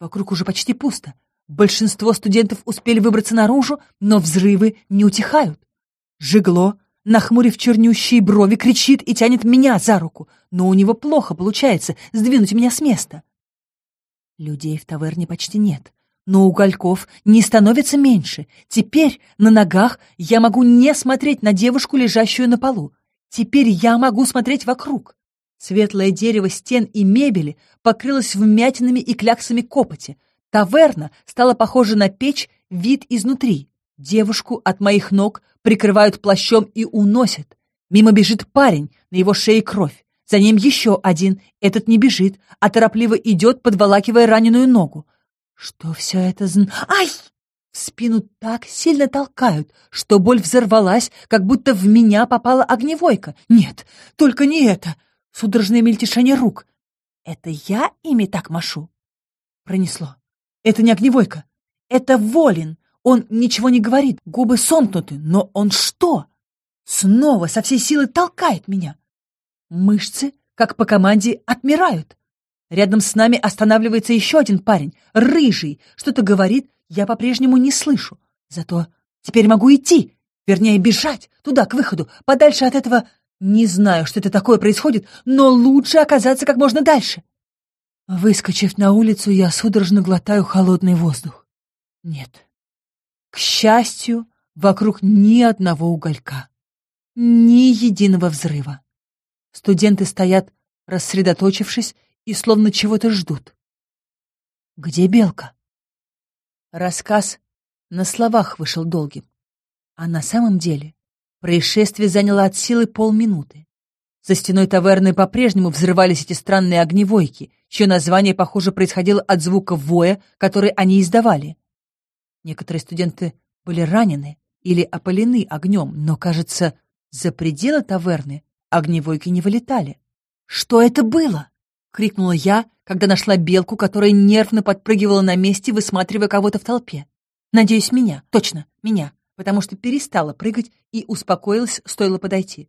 Вокруг уже почти пусто. Большинство студентов успели выбраться наружу, но взрывы не утихают. Жигло нахмурив чернющие брови, кричит и тянет меня за руку, но у него плохо получается сдвинуть меня с места. Людей в таверне почти нет, но угольков не становится меньше. Теперь на ногах я могу не смотреть на девушку, лежащую на полу. Теперь я могу смотреть вокруг. Светлое дерево стен и мебели покрылось вмятинами и кляксами копоти. Таверна стала похожа на печь, вид изнутри. Девушку от моих ног прикрывают плащом и уносят. Мимо бежит парень, на его шее кровь. За ним еще один. Этот не бежит, а торопливо идет, подволакивая раненую ногу. Что все это зн... Ай! В спину так сильно толкают, что боль взорвалась, как будто в меня попала огневойка. Нет, только не это. Судорожное мельтешение рук. Это я ими так машу? Пронесло. Это не огневойка. Это Волин. Он ничего не говорит, губы сомкнуты, но он что? Снова со всей силы толкает меня. Мышцы, как по команде, отмирают. Рядом с нами останавливается еще один парень, рыжий, что-то говорит, я по-прежнему не слышу. Зато теперь могу идти, вернее, бежать туда, к выходу, подальше от этого... Не знаю, что это такое происходит, но лучше оказаться как можно дальше. Выскочив на улицу, я судорожно глотаю холодный воздух. Нет, к счастью, вокруг ни одного уголька, ни единого взрыва. Студенты стоят, рассредоточившись, и словно чего-то ждут. Где белка? Рассказ на словах вышел долгим, а на самом деле происшествие заняло от силы полминуты. За стеной таверны по-прежнему взрывались эти странные огневойки, чье название, похоже, происходило от звука воя, который они издавали. Некоторые студенты были ранены или опалены огнем, но, кажется, за пределы таверны огневойки не вылетали. «Что это было?» — крикнула я, когда нашла белку, которая нервно подпрыгивала на месте, высматривая кого-то в толпе. Надеюсь, меня. Точно, меня. Потому что перестала прыгать и успокоилась, стоило подойти.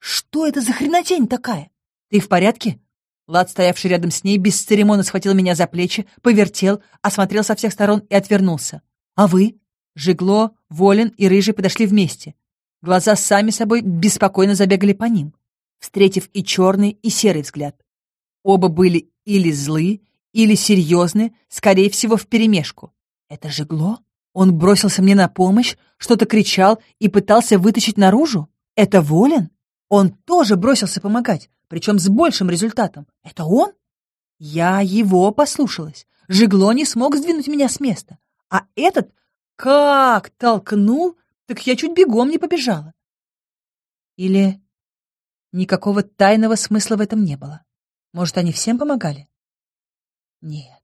«Что это за хренотень такая? Ты в порядке?» Лад, стоявший рядом с ней, бесцеремонно схватил меня за плечи, повертел, осмотрел со всех сторон и отвернулся. «А вы?» Жигло, Волин и Рыжий подошли вместе. Глаза сами собой беспокойно забегали по ним, встретив и черный, и серый взгляд. Оба были или злы, или серьезны, скорее всего, вперемешку. «Это Жигло? Он бросился мне на помощь, что-то кричал и пытался вытащить наружу? Это Волин? Он тоже бросился помогать, причем с большим результатом. Это он? Я его послушалась. Жигло не смог сдвинуть меня с места. А этот как толкнул, так я чуть бегом не побежала. Или никакого тайного смысла в этом не было? Может, они всем помогали? Нет.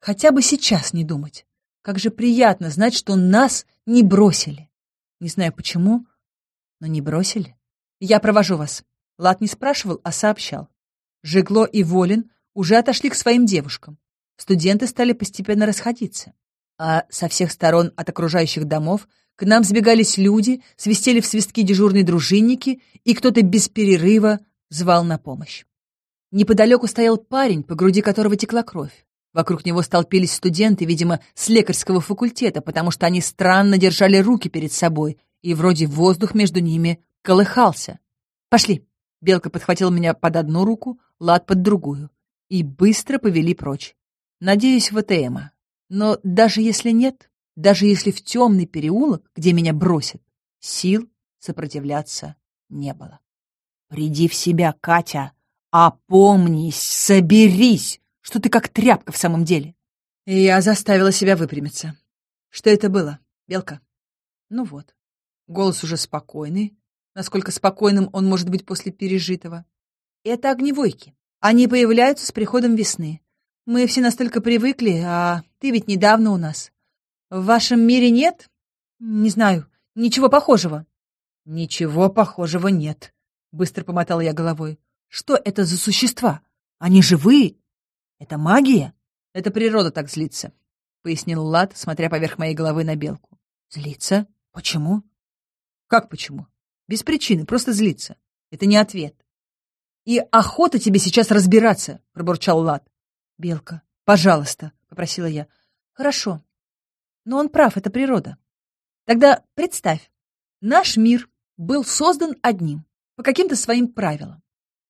Хотя бы сейчас не думать. Как же приятно знать, что нас не бросили. Не знаю почему, но не бросили. Я провожу вас. Лат не спрашивал, а сообщал. Жегло и Волин уже отошли к своим девушкам. Студенты стали постепенно расходиться. А со всех сторон от окружающих домов к нам сбегались люди, свистели в свистки дежурные дружинники, и кто-то без перерыва звал на помощь. Неподалеку стоял парень, по груди которого текла кровь. Вокруг него столпились студенты, видимо, с лекарского факультета, потому что они странно держали руки перед собой, и вроде воздух между ними колыхался. «Пошли!» Белка подхватила меня под одну руку, Лад под другую, и быстро повели прочь. Надеюсь, в АТМа. Но даже если нет, даже если в темный переулок, где меня бросят, сил сопротивляться не было. «Приди в себя, Катя! Опомнись, соберись! Что ты как тряпка в самом деле!» Я заставила себя выпрямиться. Что это было, Белка? Ну вот. Голос уже спокойный, насколько спокойным он может быть после пережитого. Это огневойки. Они появляются с приходом весны. Мы все настолько привыкли, а ты ведь недавно у нас. В вашем мире нет? Не знаю, ничего похожего. Ничего похожего нет, быстро помотал я головой. Что это за существа? Они живые? Это магия? Это природа так злится, пояснил Лад, смотря поверх моей головы на белку. Злится? Почему? Как почему? Без причины, просто злится. Это не ответ. И охота тебе сейчас разбираться, пробурчал Лад. Белка, пожалуйста, попросила я. Хорошо. Но он прав, это природа. Тогда представь, наш мир был создан одним, по каким-то своим правилам.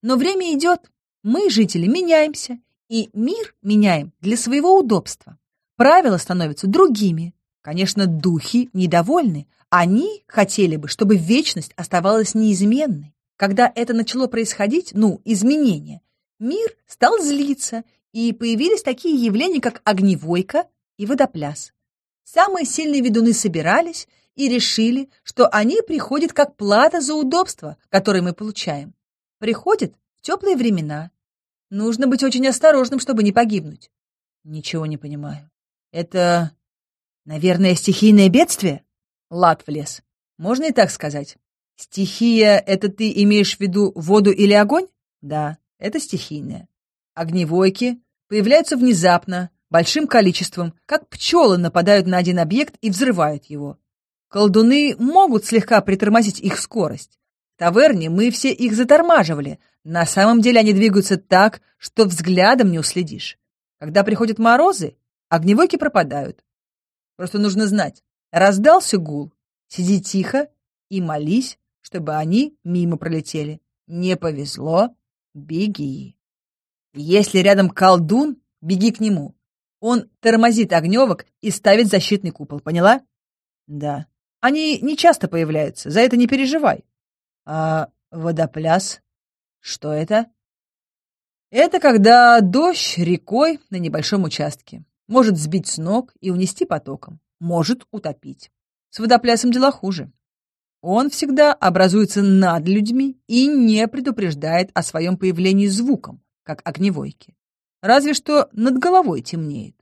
Но время идет, мы, жители, меняемся, и мир меняем для своего удобства. Правила становятся другими. Конечно, духи недовольны. Они хотели бы, чтобы вечность оставалась неизменной. Когда это начало происходить, ну, изменения, мир стал злиться, и появились такие явления, как огневойка и водопляс. Самые сильные ведуны собирались и решили, что они приходят как плата за удобство, которое мы получаем. Приходят в теплые времена. Нужно быть очень осторожным, чтобы не погибнуть. Ничего не понимаю. Это, наверное, стихийное бедствие? Лад в лес. Можно и так сказать. Стихия — это ты имеешь в виду воду или огонь? Да, это стихийное. Огневойки появляются внезапно, большим количеством, как пчелы нападают на один объект и взрывают его. Колдуны могут слегка притормозить их скорость. Таверне мы все их затормаживали. На самом деле они двигаются так, что взглядом не уследишь. Когда приходят морозы, огневойки пропадают. Просто нужно знать, раздался гул, сиди тихо и молись, чтобы они мимо пролетели. Не повезло, беги. Если рядом колдун, беги к нему. Он тормозит огневок и ставит защитный купол, поняла? Да. Они не часто появляются, за это не переживай. А водопляс? Что это? Это когда дождь рекой на небольшом участке. Может сбить с ног и унести потоком. Может утопить. С водоплясом дела хуже. Он всегда образуется над людьми и не предупреждает о своем появлении звуком, как огневойки. Разве что над головой темнеет.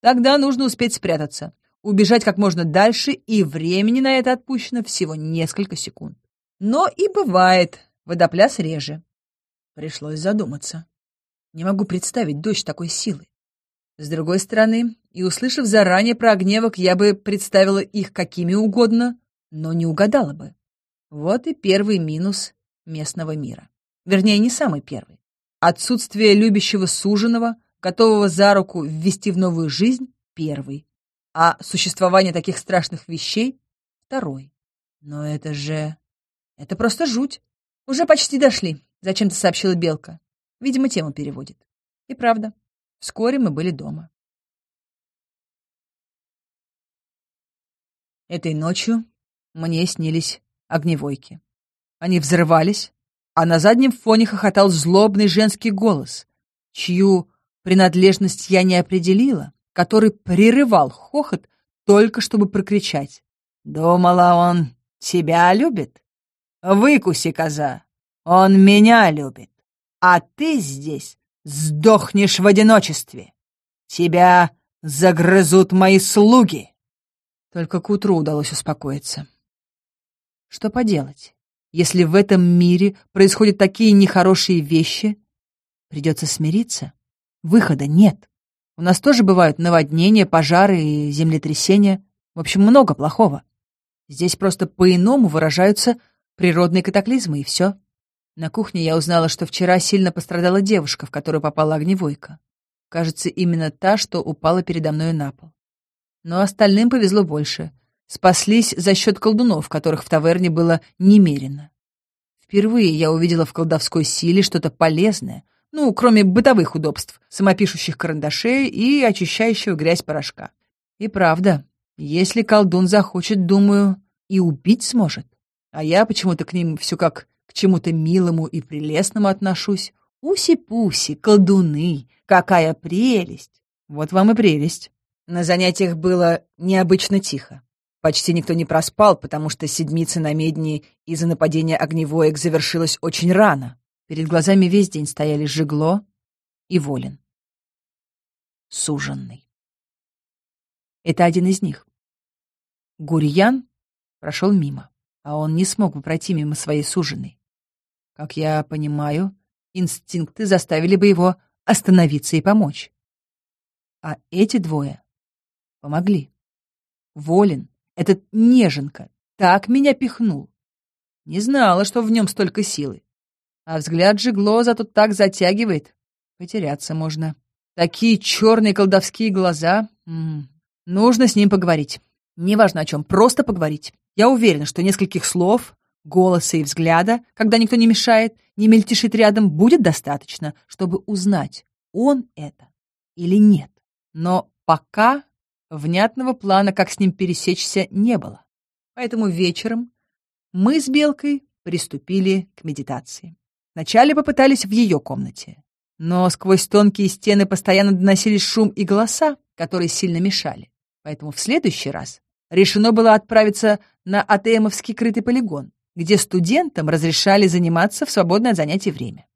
Тогда нужно успеть спрятаться, убежать как можно дальше, и времени на это отпущено всего несколько секунд. Но и бывает, водопляс реже. Пришлось задуматься. Не могу представить дождь такой силы. С другой стороны, и услышав заранее про огневок, я бы представила их какими угодно, но не угадала бы. Вот и первый минус местного мира. Вернее, не самый первый. Отсутствие любящего суженого, готового за руку ввести в новую жизнь, первый а существование таких страшных вещей — второй. Но это же... Это просто жуть. Уже почти дошли, зачем-то сообщила Белка. Видимо, тему переводит. И правда, вскоре мы были дома. Этой ночью мне снились огневойки. Они взрывались, а на заднем фоне хохотал злобный женский голос, чью принадлежность я не определила, который прерывал хохот только чтобы прокричать. «Думала, он тебя любит? Выкуси, коза, он меня любит, а ты здесь сдохнешь в одиночестве. Тебя загрызут мои слуги!» Только к утру удалось успокоиться. Что поделать, если в этом мире происходят такие нехорошие вещи? Придется смириться. Выхода нет. У нас тоже бывают наводнения, пожары и землетрясения. В общем, много плохого. Здесь просто по-иному выражаются природные катаклизмы, и все. На кухне я узнала, что вчера сильно пострадала девушка, в которую попала огневойка. Кажется, именно та, что упала передо мной на пол. Но остальным повезло больше. Спаслись за счет колдунов, которых в таверне было немерено. Впервые я увидела в колдовской силе что-то полезное, ну, кроме бытовых удобств, самопишущих карандашей и очищающего грязь порошка. И правда, если колдун захочет, думаю, и убить сможет. А я почему-то к ним все как к чему-то милому и прелестному отношусь. Уси-пуси, колдуны, какая прелесть! Вот вам и прелесть. На занятиях было необычно тихо. Почти никто не проспал, потому что седмица на медне из-за нападения огневоек завершилась очень рано. Перед глазами весь день стояли Жигло и Волин. Суженный. Это один из них. Гурьян прошел мимо, а он не смог бы пройти мимо своей суженой. Как я понимаю, инстинкты заставили бы его остановиться и помочь. А эти двое помогли. Волин, этот неженка, так меня пихнул. Не знала, что в нем столько силы. А взгляд Жигло зато так затягивает. Потеряться можно. Такие черные колдовские глаза. М -м. Нужно с ним поговорить. Неважно о чем, просто поговорить. Я уверена, что нескольких слов голоса и взгляда, когда никто не мешает, не мельтешит рядом, будет достаточно, чтобы узнать, он это или нет. Но пока внятного плана, как с ним пересечься, не было. Поэтому вечером мы с Белкой приступили к медитации. Вначале попытались в ее комнате, но сквозь тонкие стены постоянно доносились шум и голоса, которые сильно мешали. Поэтому в следующий раз решено было отправиться на АТМовский крытый полигон, где студентам разрешали заниматься в свободное от занятий время.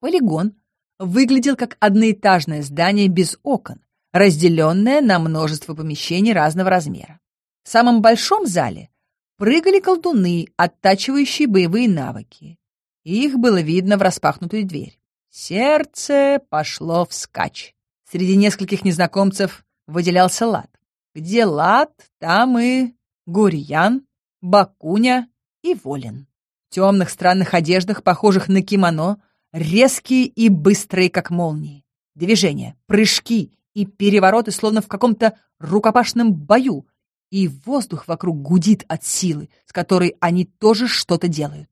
Полигон выглядел как одноэтажное здание без окон, разделенное на множество помещений разного размера. В самом большом зале прыгали колдуны, оттачивающие боевые навыки. Их было видно в распахнутую дверь. Сердце пошло вскачь. Среди нескольких незнакомцев выделялся Лад. Где Лад, там и Гурьян, Бакуня и Волин. В темных странных одеждах, похожих на кимоно, резкие и быстрые, как молнии. Движения, прыжки и перевороты, словно в каком-то рукопашном бою, и воздух вокруг гудит от силы, с которой они тоже что-то делают.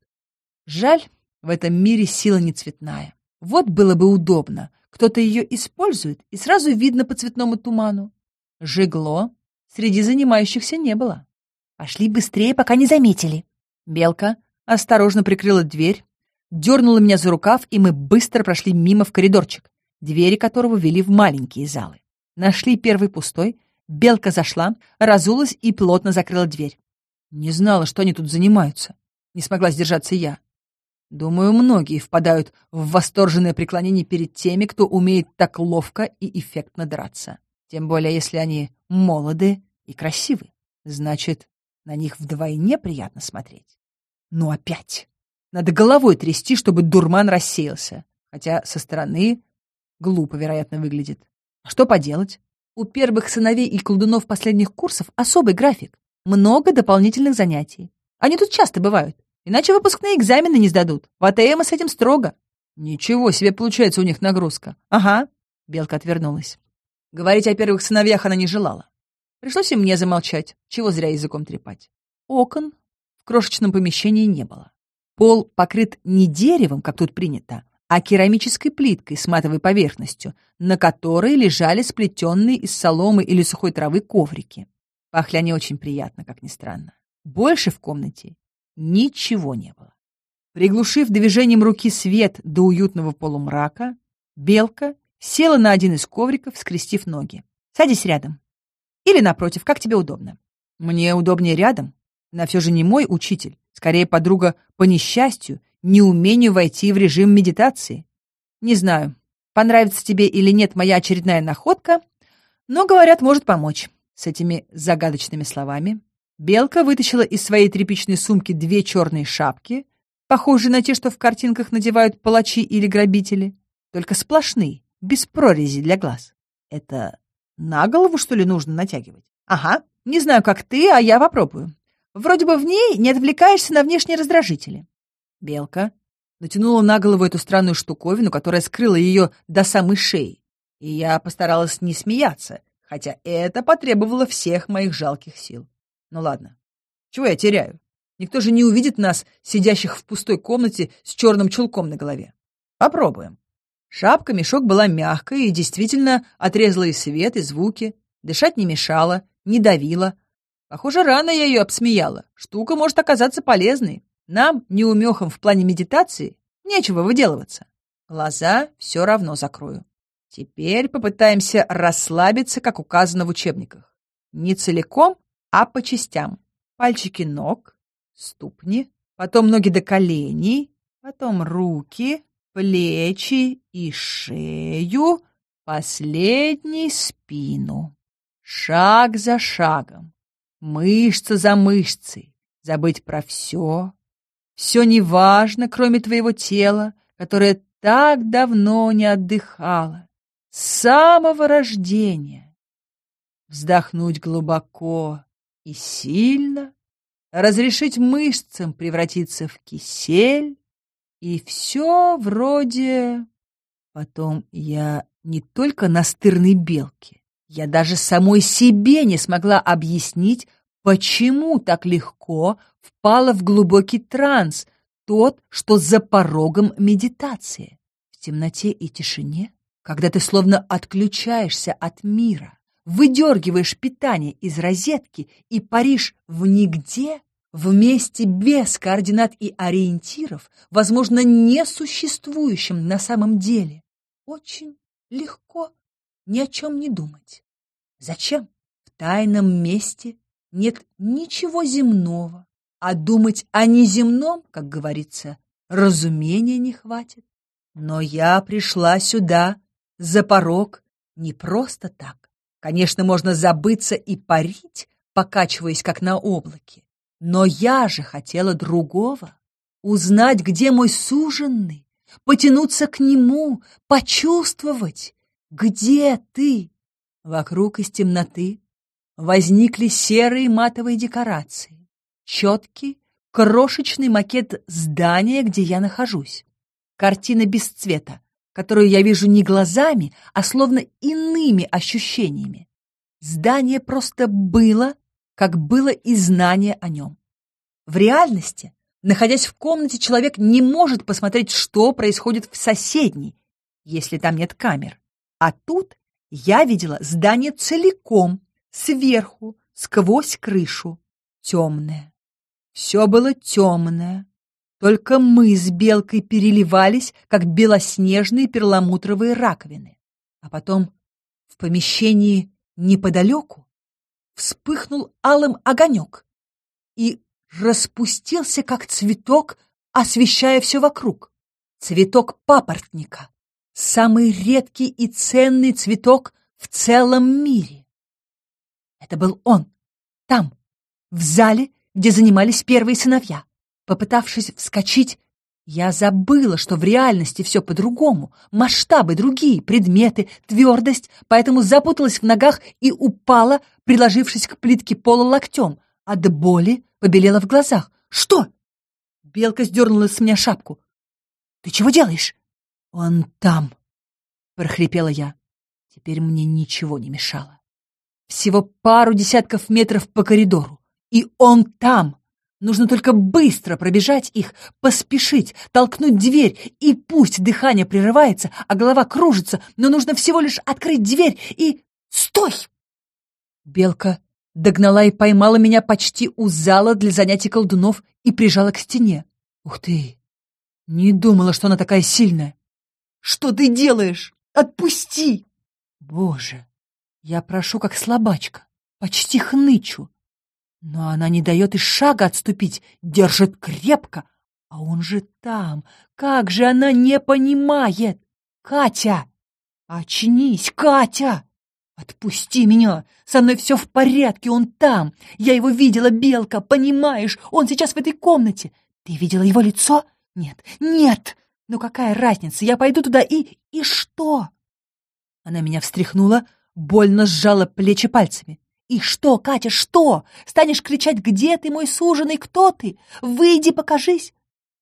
Жаль, в этом мире сила не цветная. Вот было бы удобно. Кто-то ее использует, и сразу видно по цветному туману. Жигло среди занимающихся не было. Пошли быстрее, пока не заметили. Белка осторожно прикрыла дверь, дернула меня за рукав, и мы быстро прошли мимо в коридорчик, двери которого вели в маленькие залы. Нашли первый пустой, Белка зашла, разулась и плотно закрыла дверь. Не знала, что они тут занимаются. Не смогла сдержаться я. Думаю, многие впадают в восторженное преклонение перед теми, кто умеет так ловко и эффектно драться. Тем более, если они молоды и красивы. Значит, на них вдвойне приятно смотреть. Ну опять. Надо головой трясти, чтобы дурман рассеялся. Хотя со стороны глупо, вероятно, выглядит. А что поделать? У первых сыновей и колдунов последних курсов особый график. Много дополнительных занятий. Они тут часто бывают. Иначе выпускные экзамены не сдадут. В АТМ с этим строго. Ничего себе получается у них нагрузка. Ага. Белка отвернулась. Говорить о первых сыновьях она не желала. Пришлось и мне замолчать. Чего зря языком трепать. Окон в крошечном помещении не было. Пол покрыт не деревом, как тут принято, а керамической плиткой с матовой поверхностью, на которой лежали сплетенные из соломы или сухой травы коврики. Пахли они очень приятно, как ни странно. Больше в комнате ничего не было. Приглушив движением руки свет до уютного полумрака, белка села на один из ковриков, скрестив ноги. «Садись рядом. Или напротив, как тебе удобно». «Мне удобнее рядом. Она все же не мой учитель, скорее подруга по несчастью неумению войти в режим медитации. Не знаю, понравится тебе или нет моя очередная находка, но, говорят, может помочь. С этими загадочными словами Белка вытащила из своей тряпичной сумки две черные шапки, похожие на те, что в картинках надевают палачи или грабители, только сплошные, без прорези для глаз. Это на голову, что ли, нужно натягивать? Ага, не знаю, как ты, а я попробую. Вроде бы в ней не отвлекаешься на внешние раздражители. Белка натянула на голову эту странную штуковину, которая скрыла ее до самой шеи. И я постаралась не смеяться, хотя это потребовало всех моих жалких сил. Ну ладно, чего я теряю? Никто же не увидит нас, сидящих в пустой комнате с черным чулком на голове. Попробуем. Шапка-мешок была мягкой и действительно отрезала и свет, и звуки. Дышать не мешала, не давила. Похоже, рано я ее обсмеяла. Штука может оказаться полезной. Нам, неумехам в плане медитации, нечего выделываться. Глаза все равно закрою. Теперь попытаемся расслабиться, как указано в учебниках. Не целиком, а по частям. Пальчики ног, ступни, потом ноги до коленей, потом руки, плечи и шею, последний спину. Шаг за шагом, мышца за мышцей, забыть про все, все неважно, кроме твоего тела, которое так давно не отдыхало. С самого рождения. Вздохнуть глубоко и сильно, разрешить мышцам превратиться в кисель, и все вроде... Потом я не только настырной белки, я даже самой себе не смогла объяснить, Почему так легко впала в глубокий транс, тот, что за порогом медитации? В темноте и тишине, когда ты словно отключаешься от мира, выдергиваешь питание из розетки и паришь в нигде, в месте без координат и ориентиров, возможно, несуществующим на самом деле. Очень легко ни о чем не думать. Зачем? В тайном месте нет ничего земного, а думать о неземном, как говорится, разумения не хватит. Но я пришла сюда, за порог, не просто так. Конечно, можно забыться и парить, покачиваясь, как на облаке. Но я же хотела другого. Узнать, где мой суженный, потянуться к нему, почувствовать, где ты. Вокруг из темноты возникли серые матовые декорации, четкий, крошечный макет здания, где я нахожусь. Картина без цвета, которую я вижу не глазами, а словно иными ощущениями. Здание просто было, как было и знание о нем. В реальности, находясь в комнате, человек не может посмотреть, что происходит в соседней, если там нет камер. А тут я видела здание целиком, сверху, сквозь крышу, темное. Все было темное, только мы с Белкой переливались, как белоснежные перламутровые раковины. А потом в помещении неподалеку вспыхнул алым огонек и распустился, как цветок, освещая все вокруг. Цветок папоротника. Самый редкий и ценный цветок в целом мире. Это был он, там, в зале, где занимались первые сыновья. Попытавшись вскочить, я забыла, что в реальности все по-другому, масштабы другие, предметы, твердость, поэтому запуталась в ногах и упала, приложившись к плитке пола локтем, до боли побелела в глазах. «Что?» Белка сдернула с меня шапку. «Ты чего делаешь?» «Он там», — прохрипела я. Теперь мне ничего не мешало. Всего пару десятков метров по коридору, и он там, Нужно только быстро пробежать их, поспешить, толкнуть дверь, и пусть дыхание прерывается, а голова кружится, но нужно всего лишь открыть дверь и... Стой! Белка догнала и поймала меня почти у зала для занятий колдунов и прижала к стене. Ух ты! Не думала, что она такая сильная. Что ты делаешь? Отпусти! Боже! Я прошу, как слабачка, почти хнычу. Но она не дает и шага отступить, держит крепко. А он же там. Как же она не понимает? Катя! Очнись, Катя! Отпусти меня! Со мной все в порядке, он там. Я его видела, Белка, понимаешь? Он сейчас в этой комнате. Ты видела его лицо? Нет, нет! Ну какая разница? Я пойду туда и... И что? Она меня встряхнула, больно сжала плечи пальцами. «И что, Катя, что? Станешь кричать, где ты, мой суженый, кто ты? Выйди, покажись!»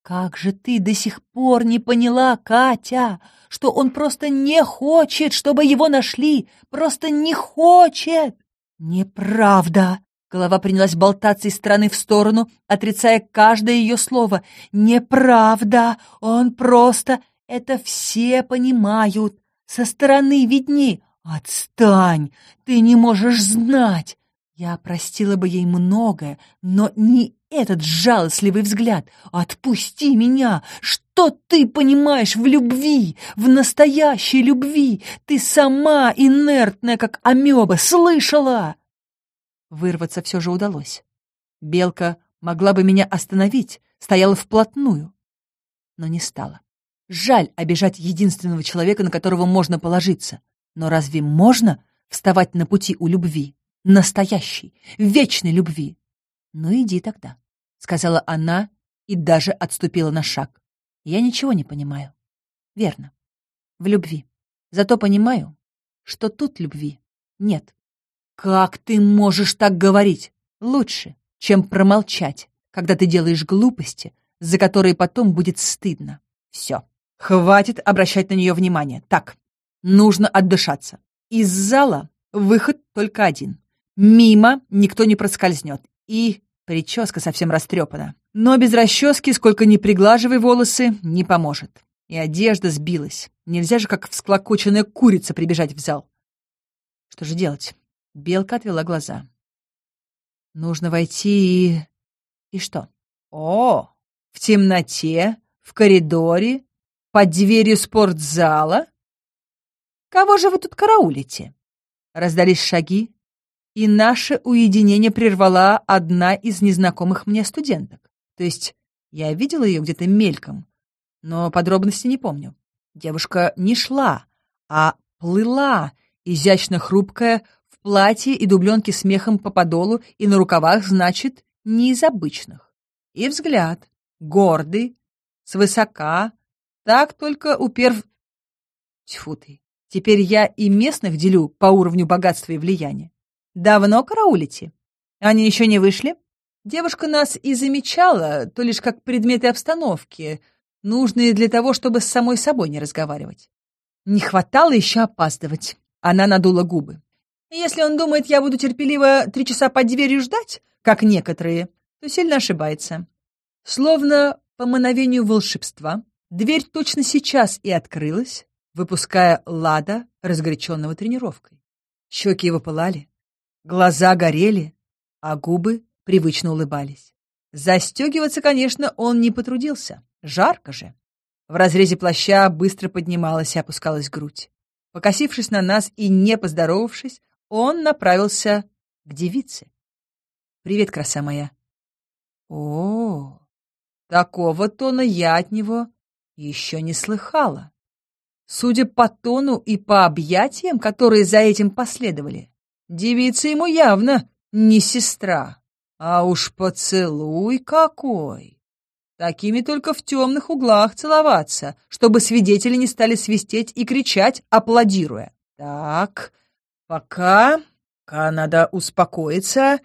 «Как же ты до сих пор не поняла, Катя, что он просто не хочет, чтобы его нашли, просто не хочет!» «Неправда!» Голова принялась болтаться из стороны в сторону, отрицая каждое ее слово. «Неправда! Он просто... Это все понимают! Со стороны видни! «Отстань! Ты не можешь знать!» Я простила бы ей многое, но не этот жалостливый взгляд. «Отпусти меня! Что ты понимаешь в любви, в настоящей любви? Ты сама инертная, как амеба, слышала?» Вырваться все же удалось. Белка могла бы меня остановить, стояла вплотную, но не стала. Жаль обижать единственного человека, на которого можно положиться. Но разве можно вставать на пути у любви? Настоящей, вечной любви? Ну иди тогда, — сказала она и даже отступила на шаг. Я ничего не понимаю. Верно, в любви. Зато понимаю, что тут любви нет. Как ты можешь так говорить? Лучше, чем промолчать, когда ты делаешь глупости, за которые потом будет стыдно. Все. Хватит обращать на нее внимание. Так, Нужно отдышаться. Из зала выход только один. Мимо никто не проскользнет. и прическа совсем растрепана. Но без расчески, сколько ни приглаживай волосы, не поможет. И одежда сбилась. Нельзя же, как всклокоченная курица, прибежать в зал. Что же делать? Белка отвела глаза. Нужно войти и... И что? О, в темноте, в коридоре, под дверью спортзала? Кого же вы тут караулите? Раздались шаги, и наше уединение прервала одна из незнакомых мне студенток. То есть я видела ее где-то мельком, но подробности не помню. Девушка не шла, а плыла, изящно хрупкая, в платье и дубленке с мехом по подолу и на рукавах, значит, не из обычных. И взгляд, гордый, свысока, так только уперв... Тьфу ты, теперь я и местных делю по уровню богатства и влияния. Давно караулите? Они еще не вышли? Девушка нас и замечала, то лишь как предметы обстановки, нужные для того, чтобы с самой собой не разговаривать. Не хватало еще опаздывать. Она надула губы. Если он думает, я буду терпеливо три часа под дверью ждать, как некоторые, то сильно ошибается. Словно по мановению волшебства, дверь точно сейчас и открылась, выпуская Лада, разгоряченного тренировкой. Щеки его пылали, глаза горели, а губы привычно улыбались. Застегиваться, конечно, он не потрудился. Жарко же. В разрезе плаща быстро поднималась и опускалась грудь. Покосившись на нас и не поздоровавшись, он направился к девице. «Привет, краса моя». О, такого тона я от него еще не слыхала. Судя по тону и по объятиям, которые за этим последовали, девица ему явно не сестра. А уж поцелуй какой! Такими только в темных углах целоваться, чтобы свидетели не стали свистеть и кричать, аплодируя. Так, пока... Пока надо успокоиться,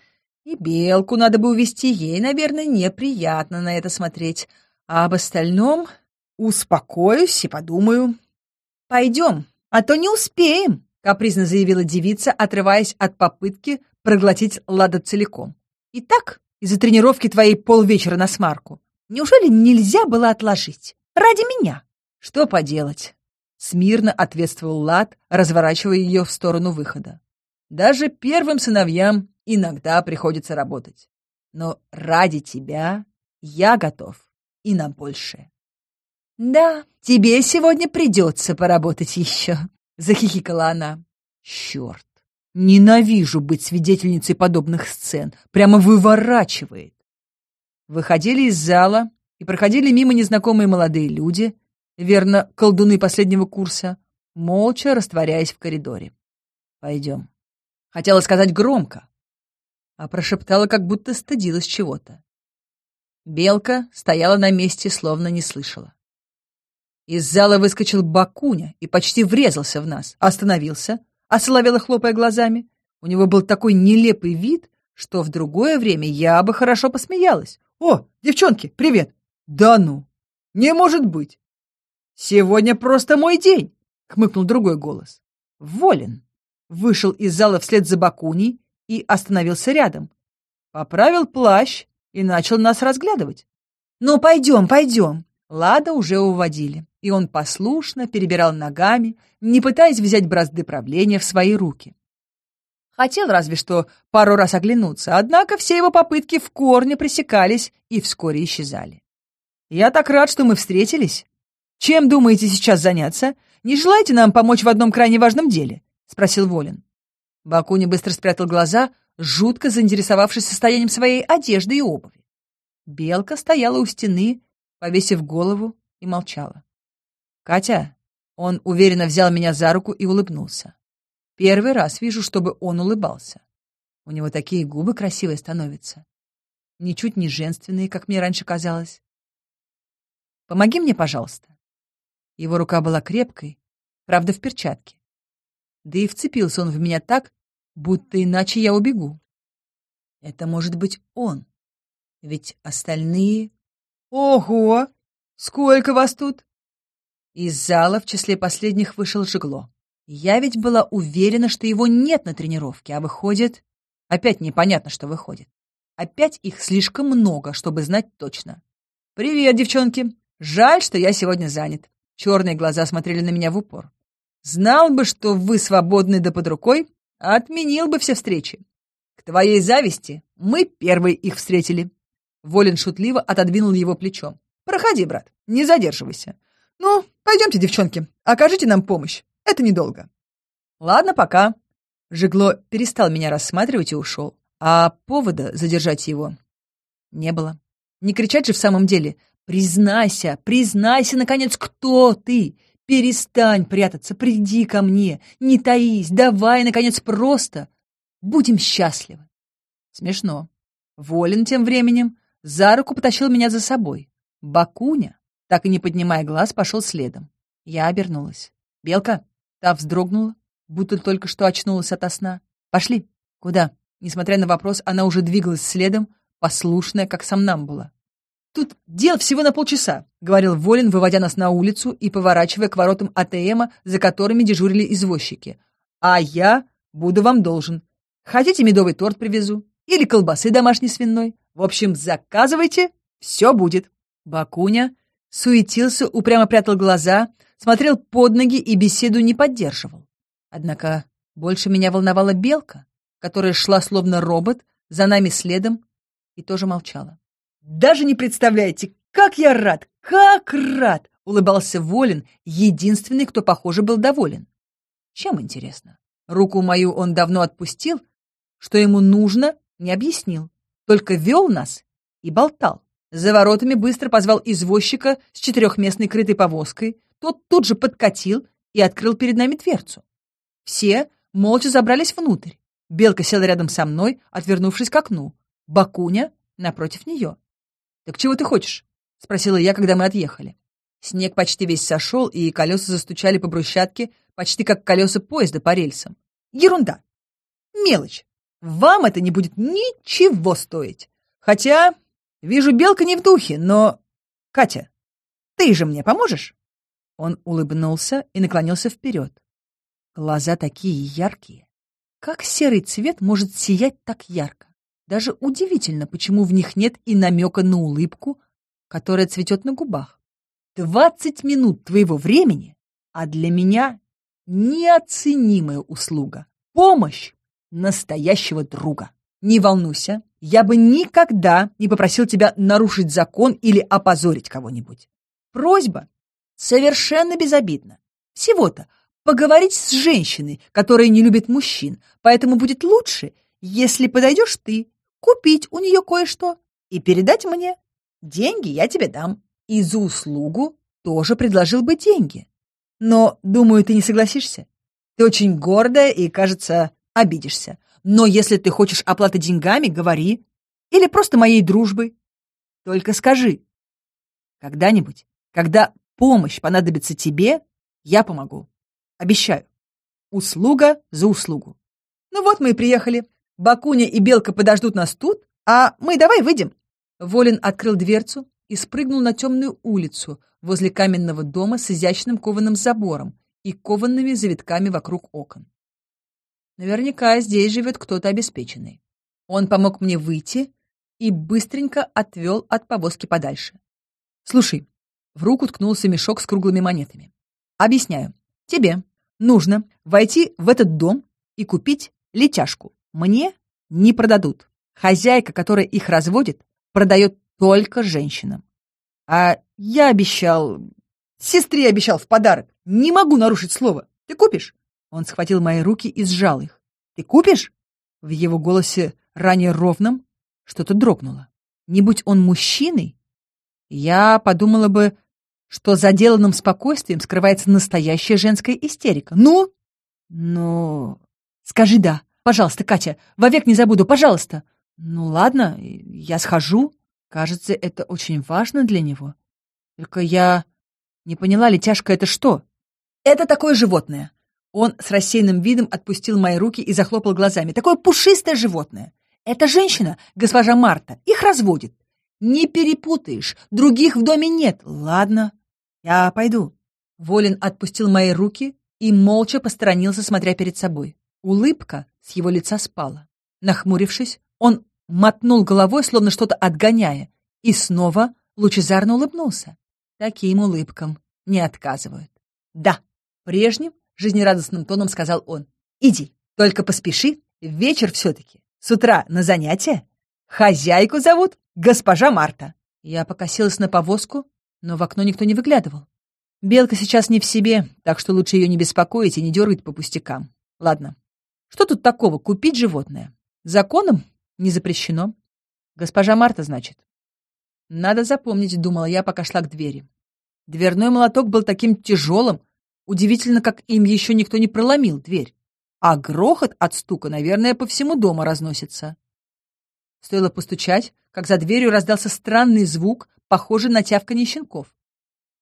и белку надо бы увести ей, наверное, неприятно на это смотреть. А об остальном успокоюсь и подумаю. «Пойдем, а то не успеем», — капризно заявила девица, отрываясь от попытки проглотить Лада целиком. И так из-за тренировки твоей полвечера на смарку. Неужели нельзя было отложить? Ради меня. Что поделать? Смирно ответствовал Лад, разворачивая ее в сторону выхода. Даже первым сыновьям иногда приходится работать. Но ради тебя я готов и на большее. «Да, тебе сегодня придется поработать еще», — захихикала она. «Черт! Ненавижу быть свидетельницей подобных сцен. Прямо выворачивает. Выходили из зала и проходили мимо незнакомые молодые люди, верно, колдуны последнего курса, молча растворяясь в коридоре. «Пойдем». Хотела сказать громко, а прошептала, как будто стыдилась чего-то. Белка стояла на месте, словно не слышала. Из зала выскочил Бакуня и почти врезался в нас, остановился, Соловела хлопая глазами. У него был такой нелепый вид, что в другое время я бы хорошо посмеялась. «О, девчонки, привет!» «Да ну! Не может быть! Сегодня просто мой день!» — хмыкнул другой голос. «Волен!» Вышел из зала вслед за Бакуней и остановился рядом. Поправил плащ и начал нас разглядывать. «Ну, пойдем, пойдем!» Лада уже уводили и он послушно перебирал ногами, не пытаясь взять бразды правления в свои руки. Хотел разве что пару раз оглянуться, однако все его попытки в корне пресекались и вскоре исчезали. «Я так рад, что мы встретились. Чем думаете сейчас заняться? Не желаете нам помочь в одном крайне важном деле?» — спросил Волин. Бакуни быстро спрятал глаза, жутко заинтересовавшись состоянием своей одежды и обуви. Белка стояла у стены, повесив голову, и молчала. «Катя!» Он уверенно взял меня за руку и улыбнулся. Первый раз вижу, чтобы он улыбался. У него такие губы красивые становятся. Ничуть не женственные, как мне раньше казалось. Помоги мне, пожалуйста. Его рука была крепкой, правда, в перчатке. Да и вцепился он в меня так, будто иначе я убегу. Это может быть он. Ведь остальные... Ого! Сколько вас тут? Из зала в числе последних вышел Жигло. Я ведь была уверена, что его нет на тренировке, а выходит... Опять непонятно, что выходит. Опять их слишком много, чтобы знать точно. «Привет, девчонки! Жаль, что я сегодня занят». Черные глаза смотрели на меня в упор. «Знал бы, что вы свободны да под рукой, отменил бы все встречи. К твоей зависти мы первые их встретили». Волин шутливо отодвинул его плечом. «Проходи, брат, не задерживайся. Ну, пойдемте, девчонки, окажите нам помощь. Это недолго». «Ладно, пока». Жигло перестал меня рассматривать и ушел. А повода задержать его не было. Не кричать же в самом деле. «Признайся, признайся, наконец, кто ты? Перестань прятаться, приди ко мне, не таись, давай, наконец, просто. Будем счастливы». Смешно. Волин тем временем за руку потащил меня за собой. Бакуня, так и не поднимая глаз, пошел следом. Я обернулась. «Белка?» Та вздрогнула, будто только что очнулась ото сна. «Пошли». «Куда?» Несмотря на вопрос, она уже двигалась следом, послушная, как сам нам была. «Тут дел всего на полчаса», — говорил Волин, выводя нас на улицу и поворачивая к воротам АТМа, за которыми дежурили извозчики. «А я буду вам должен. Хотите, медовый торт привезу? Или колбасы домашней свиной? В общем, заказывайте, все будет». Бакуня суетился, упрямо прятал глаза, смотрел под ноги и беседу не поддерживал. Однако больше меня волновала белка, которая шла словно робот, за нами следом, и тоже молчала. «Даже не представляете, как я рад! Как рад!» — улыбался Волин, единственный, кто, похоже, был доволен. Чем, интересно? Руку мою он давно отпустил, что ему нужно, не объяснил, только вел нас и болтал. За воротами быстро позвал извозчика с четырехместной крытой повозкой, тот тут же подкатил и открыл перед нами дверцу. Все молча забрались внутрь. Белка села рядом со мной, отвернувшись к окну. Бакуня напротив нее. «Так чего ты хочешь?» — спросила я, когда мы отъехали. Снег почти весь сошел, и колеса застучали по брусчатке, почти как колеса поезда по рельсам. Ерунда. Мелочь. Вам это не будет ничего стоить. Хотя, вижу, белка не в духе, но... Катя, ты же мне поможешь? Он улыбнулся и наклонился вперед. Глаза такие яркие. Как серый цвет может сиять так ярко? Даже удивительно, почему в них нет и намека на улыбку, которая цветет на губах. Двадцать минут твоего времени, а для меня неоценимая услуга. Помощь настоящего друга. Не волнуйся, я бы никогда не попросил тебя нарушить закон или опозорить кого-нибудь. Просьба совершенно безобидна. Всего-то поговорить с женщиной, которая не любит мужчин, поэтому будет лучше, если подойдешь ты, купить у нее кое-что и передать мне. Деньги я тебе дам. И за услугу тоже предложил бы деньги. Но, думаю, ты не согласишься. Ты очень гордая и, кажется, обидишься. Но если ты хочешь оплаты деньгами, говори. Или просто моей дружбой. Только скажи. Когда-нибудь, когда помощь понадобится тебе, я помогу. Обещаю. Услуга за услугу. Ну вот мы и приехали. Бакуня и Белка подождут нас тут, а мы давай выйдем. Волин открыл дверцу и спрыгнул на темную улицу возле каменного дома с изящным кованым забором и коваными завитками вокруг окон. Наверняка здесь живет кто-то обеспеченный. Он помог мне выйти и быстренько отвел от повозки подальше. Слушай, в руку ткнулся мешок с круглыми монетами. Объясняю. Тебе нужно войти в этот дом и купить летяшку. Мне не продадут. Хозяйка, которая их разводит, продает только женщинам. А я обещал... Сестре обещал в подарок. Не могу нарушить слово. Ты купишь? Он схватил мои руки и сжал их. Ты купишь? В его голосе, ранее ровном, что-то дрогнуло. Не будь он мужчиной, я подумала бы, что за деланным спокойствием скрывается настоящая женская истерика. Ну? Ну... Скажи «да». Пожалуйста, Катя, вовек не забуду, пожалуйста. Ну ладно, я схожу. Кажется, это очень важно для него. Только я не поняла, летяшка это что? Это такое животное. Он с рассеянным видом отпустил мои руки и захлопал глазами. Такое пушистое животное. Это женщина, госпожа Марта, их разводит. Не перепутаешь, других в доме нет. Ладно, я пойду. Волин отпустил мои руки и молча посторонился, смотря перед собой. Улыбка с его лица спала. Нахмурившись, он мотнул головой, словно что-то отгоняя, и снова лучезарно улыбнулся. Таким улыбкам не отказывают. «Да», — прежним жизнерадостным тоном сказал он. «Иди, только поспеши, вечер все-таки. С утра на занятия. Хозяйку зовут госпожа Марта». Я покосилась на повозку, но в окно никто не выглядывал. Белка сейчас не в себе, так что лучше ее не беспокоить и не дергать по пустякам. Ладно, что тут такого купить животное? Законом не запрещено. Госпожа Марта, значит. Надо запомнить, думала я, пока шла к двери. Дверной молоток был таким тяжелым, удивительно, как им еще никто не проломил дверь. А грохот от стука, наверное, по всему дому разносится. Стоило постучать, как за дверью раздался странный звук, похожий на тявканье щенков.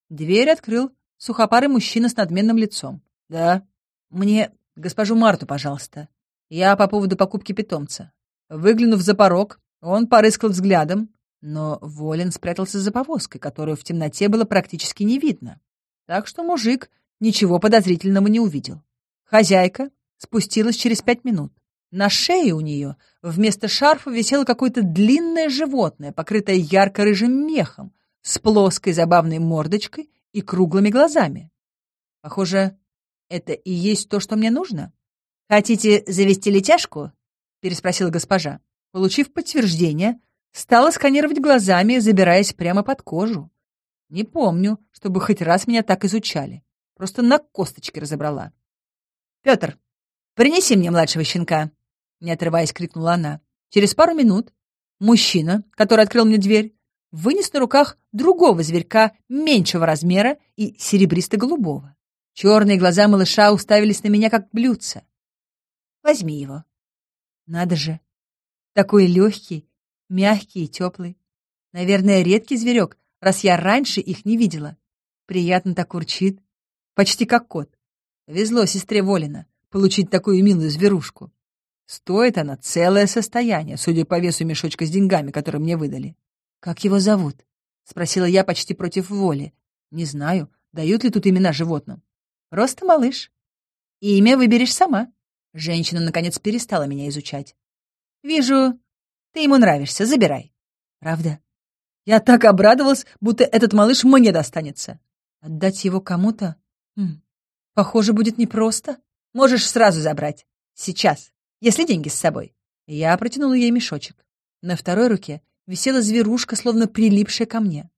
Дверь открыл сухопарый мужчина с надменным лицом. «Да, мне госпожу Марту, пожалуйста. Я по поводу покупки питомца». Выглянув за порог, он порыскал взглядом, но Волин спрятался за повозкой, которую в темноте было практически не видно. Так что мужик ничего подозрительного не увидел. Хозяйка спустилась через пять минут. На шее у нее вместо шарфа висело какое-то длинное животное, покрытое ярко-рыжим мехом, с плоской забавной мордочкой и круглыми глазами. Похоже, это и есть то, что мне нужно. «Хотите завести летяжку?» — переспросила госпожа. Получив подтверждение, стала сканировать глазами, забираясь прямо под кожу. Не помню, чтобы хоть раз меня так изучали. Просто на косточке разобрала. «Петр, принеси мне младшего щенка!» Не отрываясь, крикнула она. Через пару минут мужчина, который открыл мне дверь, вынес на руках другого зверька меньшего размера и серебристо-голубого. Черные глаза малыша уставились на меня, как блюдца. «Возьми его». «Надо же! Такой легкий, мягкий и теплый. Наверное, редкий зверек, раз я раньше их не видела. Приятно так урчит, почти как кот. Везло сестре Волина получить такую милую зверушку. Стоит она целое состояние, судя по весу мешочка с деньгами, который мне выдали. «Как его зовут?» — спросила я почти против воли. «Не знаю, дают ли тут имена животным». «Просто малыш. И имя выберешь сама». Женщина, наконец, перестала меня изучать. «Вижу, ты ему нравишься, забирай». «Правда?» Я так обрадовалась, будто этот малыш мне достанется. Отдать его кому-то? Хм, похоже, будет непросто. Можешь сразу забрать. Сейчас, если деньги с собой. Я протянула ей мешочек. На второй руке висела зверушка, словно прилипшая ко мне.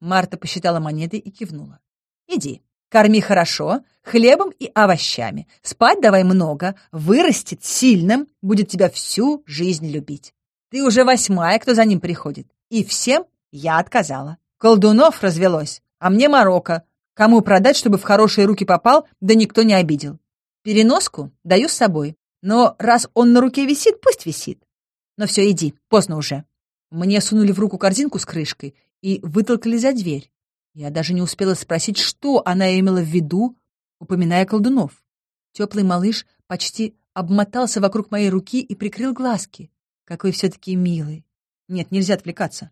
Марта посчитала монеты и кивнула. «Иди, корми хорошо, хлебом и овощами. Спать давай много, вырастет сильным, будет тебя всю жизнь любить. Ты уже восьмая, кто за ним приходит. И всем я отказала. Колдунов развелось, а мне Марокко. Кому продать, чтобы в хорошие руки попал, да никто не обидел. Переноску даю с собой. Но раз он на руке висит, пусть висит. Но все, иди, поздно уже. Мне сунули в руку корзинку с крышкой и вытолкали за дверь. Я даже не успела спросить, что она имела в виду, упоминая колдунов. Теплый малыш почти обмотался вокруг моей руки и прикрыл глазки. Какой все-таки милый. Нет, нельзя отвлекаться.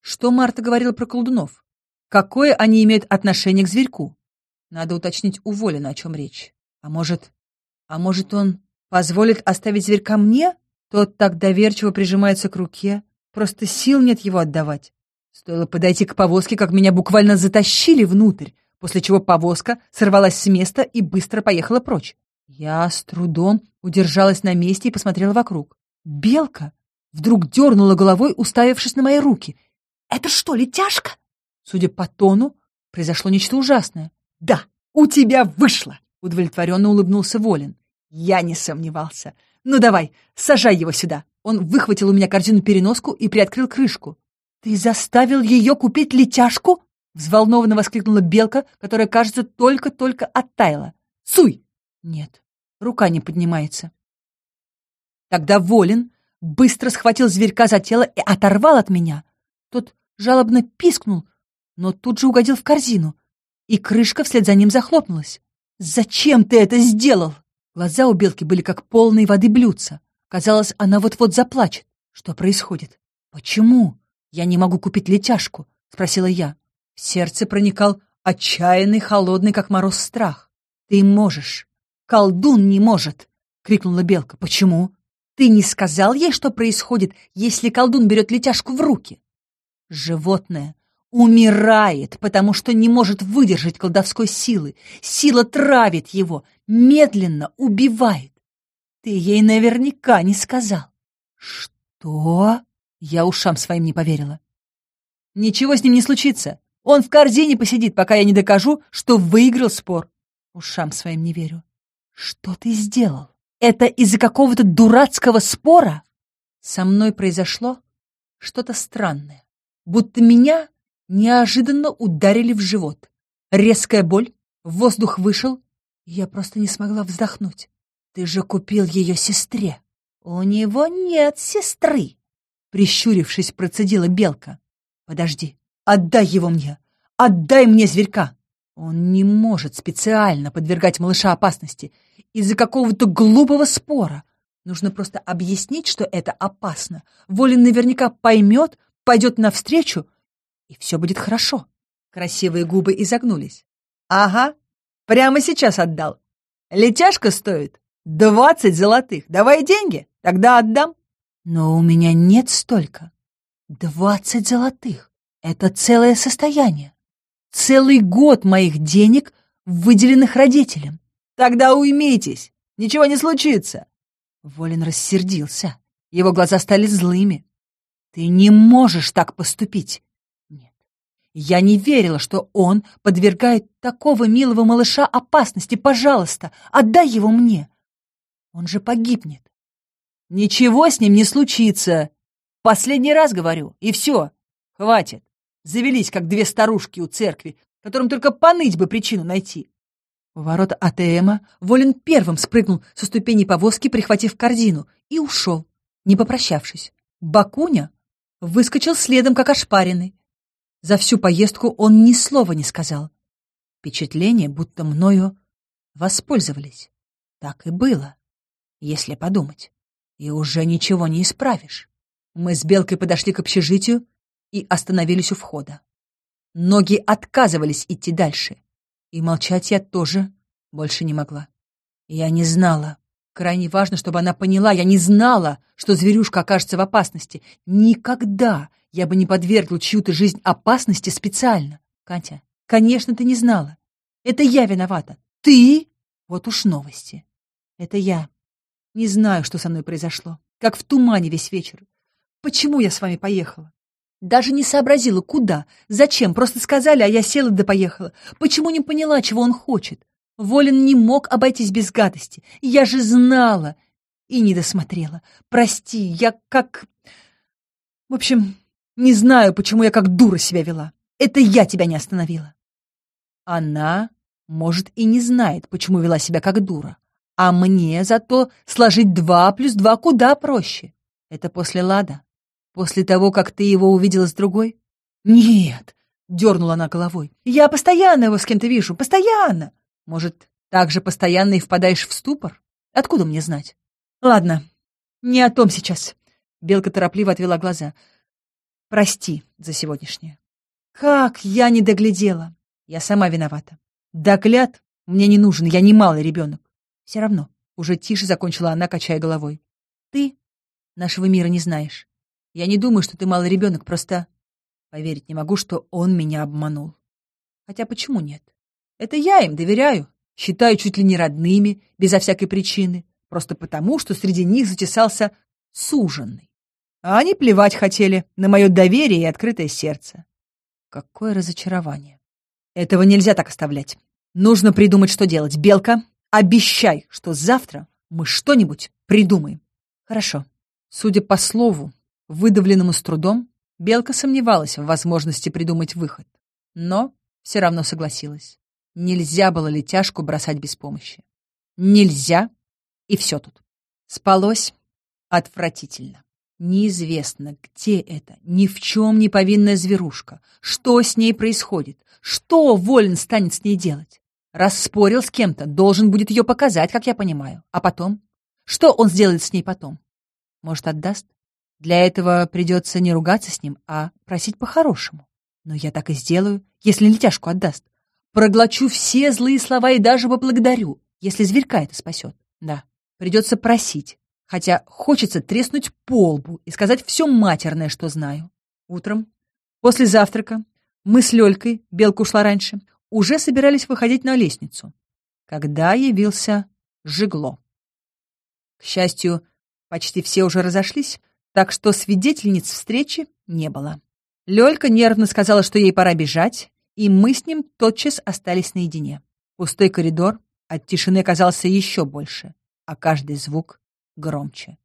Что Марта говорила про колдунов? Какое они имеют отношение к зверьку? Надо уточнить у о чем речь. А может... А может, он позволит оставить зверька мне? Тот так доверчиво прижимается к руке, Просто сил нет его отдавать. Стоило подойти к повозке, как меня буквально затащили внутрь, после чего повозка сорвалась с места и быстро поехала прочь. Я с трудом удержалась на месте и посмотрела вокруг. Белка вдруг дернула головой, уставившись на мои руки. «Это что, летяшка?» Судя по тону, произошло нечто ужасное. «Да, у тебя вышло!» — удовлетворенно улыбнулся Волин. «Я не сомневался. Ну давай, сажай его сюда!» Он выхватил у меня корзину-переноску и приоткрыл крышку. «Ты заставил ее купить летяжку?» Взволнованно воскликнула белка, которая, кажется, только-только оттаяла. «Суй!» «Нет, рука не поднимается». Тогда Волин быстро схватил зверька за тело и оторвал от меня. Тот жалобно пискнул, но тут же угодил в корзину, и крышка вслед за ним захлопнулась. «Зачем ты это сделал?» Глаза у белки были как полные воды блюдца. Казалось, она вот-вот заплачет. Что происходит? Почему я не могу купить летяжку? Спросила я. В сердце проникал отчаянный, холодный, как мороз, страх. Ты можешь. Колдун не может! Крикнула белка. Почему? Ты не сказал ей, что происходит, если колдун берет летяшку в руки? Животное умирает, потому что не может выдержать колдовской силы. Сила травит его, медленно убивает. Ты ей наверняка не сказал. Что? Я ушам своим не поверила. Ничего с ним не случится. Он в корзине посидит, пока я не докажу, что выиграл спор. Ушам своим не верю. Что ты сделал? Это из-за какого-то дурацкого спора? Со мной произошло что-то странное. Будто меня неожиданно ударили в живот. Резкая боль, воздух вышел, я просто не смогла вздохнуть. Ты же купил ее сестре. У него нет сестры. Прищурившись, процедила белка. Подожди, отдай его мне. Отдай мне зверька. Он не может специально подвергать малыша опасности из-за какого-то глупого спора. Нужно просто объяснить, что это опасно. Волин наверняка поймет, пойдет навстречу, и все будет хорошо. Красивые губы изогнулись. Ага, прямо сейчас отдал. Летяшка стоит двадцать золотых. Давай деньги, тогда отдам. Но у меня нет столько. Двадцать золотых. Это целое состояние. Целый год моих денег, выделенных родителям. Тогда уймитесь, ничего не случится. Волин рассердился. Его глаза стали злыми. Ты не можешь так поступить. Я не верила, что он подвергает такого милого малыша опасности. Пожалуйста, отдай его мне. Он же погибнет. Ничего с ним не случится. Последний раз говорю, и все. Хватит. Завелись, как две старушки у церкви, которым только поныть бы причину найти. У ворот АТМа Волин первым спрыгнул со ступеней повозки, прихватив корзину, и ушел, не попрощавшись. Бакуня выскочил следом, как ошпаренный. За всю поездку он ни слова не сказал. Впечатление, будто мною воспользовались. Так и было, если подумать. И уже ничего не исправишь. Мы с Белкой подошли к общежитию, и остановились у входа. Ноги отказывались идти дальше, и молчать я тоже больше не могла. Я не знала. Крайне важно, чтобы она поняла, я не знала, что зверюшка окажется в опасности. Никогда я бы не подвергла чью-то жизнь опасности специально. Катя, конечно, ты не знала. Это я виновата. Ты? Вот уж новости. Это я. Не знаю, что со мной произошло. Как в тумане весь вечер. Почему я с вами поехала? Даже не сообразила, куда, зачем, просто сказали, а я села да поехала. Почему не поняла, чего он хочет? Волин не мог обойтись без гадости. Я же знала и не досмотрела. Прости, я как... В общем, не знаю, почему я как дура себя вела. Это я тебя не остановила. Она, может, и не знает, почему вела себя как дура. А мне зато сложить два плюс два куда проще. Это после Лада. После того, как ты его увидела с другой? Нет, дернула она головой. Я постоянно его с кем-то вижу, постоянно. Может, так же постоянно и впадаешь в ступор? Откуда мне знать? Ладно, не о том сейчас. Белка торопливо отвела глаза. Прости за сегодняшнее. Как я не доглядела. Я сама виновата. Догляд мне не нужен, я не малый ребенок. Все равно. Уже тише закончила она, качая головой. Ты нашего мира не знаешь. Я не думаю, что ты малый ребенок, просто поверить не могу, что он меня обманул. Хотя почему нет? Это я им доверяю, считаю чуть ли не родными, безо всякой причины, просто потому, что среди них затесался суженный. А они плевать хотели на мое доверие и открытое сердце. Какое разочарование. Этого нельзя так оставлять. Нужно придумать, что делать. Белка, обещай, что завтра мы что-нибудь придумаем. Хорошо. Судя по слову, выдавленному с трудом, Белка сомневалась в возможности придумать выход, но все равно согласилась. Нельзя было летяшку бросать без помощи. Нельзя, и все тут. Спалось отвратительно. Неизвестно, где это, ни в чем не повинная зверушка, что с ней происходит, что Волин станет с ней делать. Распорил с кем-то, должен будет ее показать, как я понимаю. А потом? Что он сделает с ней потом? Может, отдаст? Для этого придется не ругаться с ним, а просить по-хорошему. Но я так и сделаю, если летяшку отдаст. Проглочу все злые слова и даже поблагодарю, если зверька это спасет. Да, придется просить, хотя хочется треснуть по лбу и сказать все матерное, что знаю. Утром, после завтрака, мы с Лёлькой, Белка ушла раньше, уже собирались выходить на лестницу, когда явился Жигло. К счастью, почти все уже разошлись, так что свидетельниц встречи не было. Лёлька нервно сказала, что ей пора бежать, и мы с ним тотчас остались наедине. Пустой коридор от тишины казался еще больше, а каждый звук громче.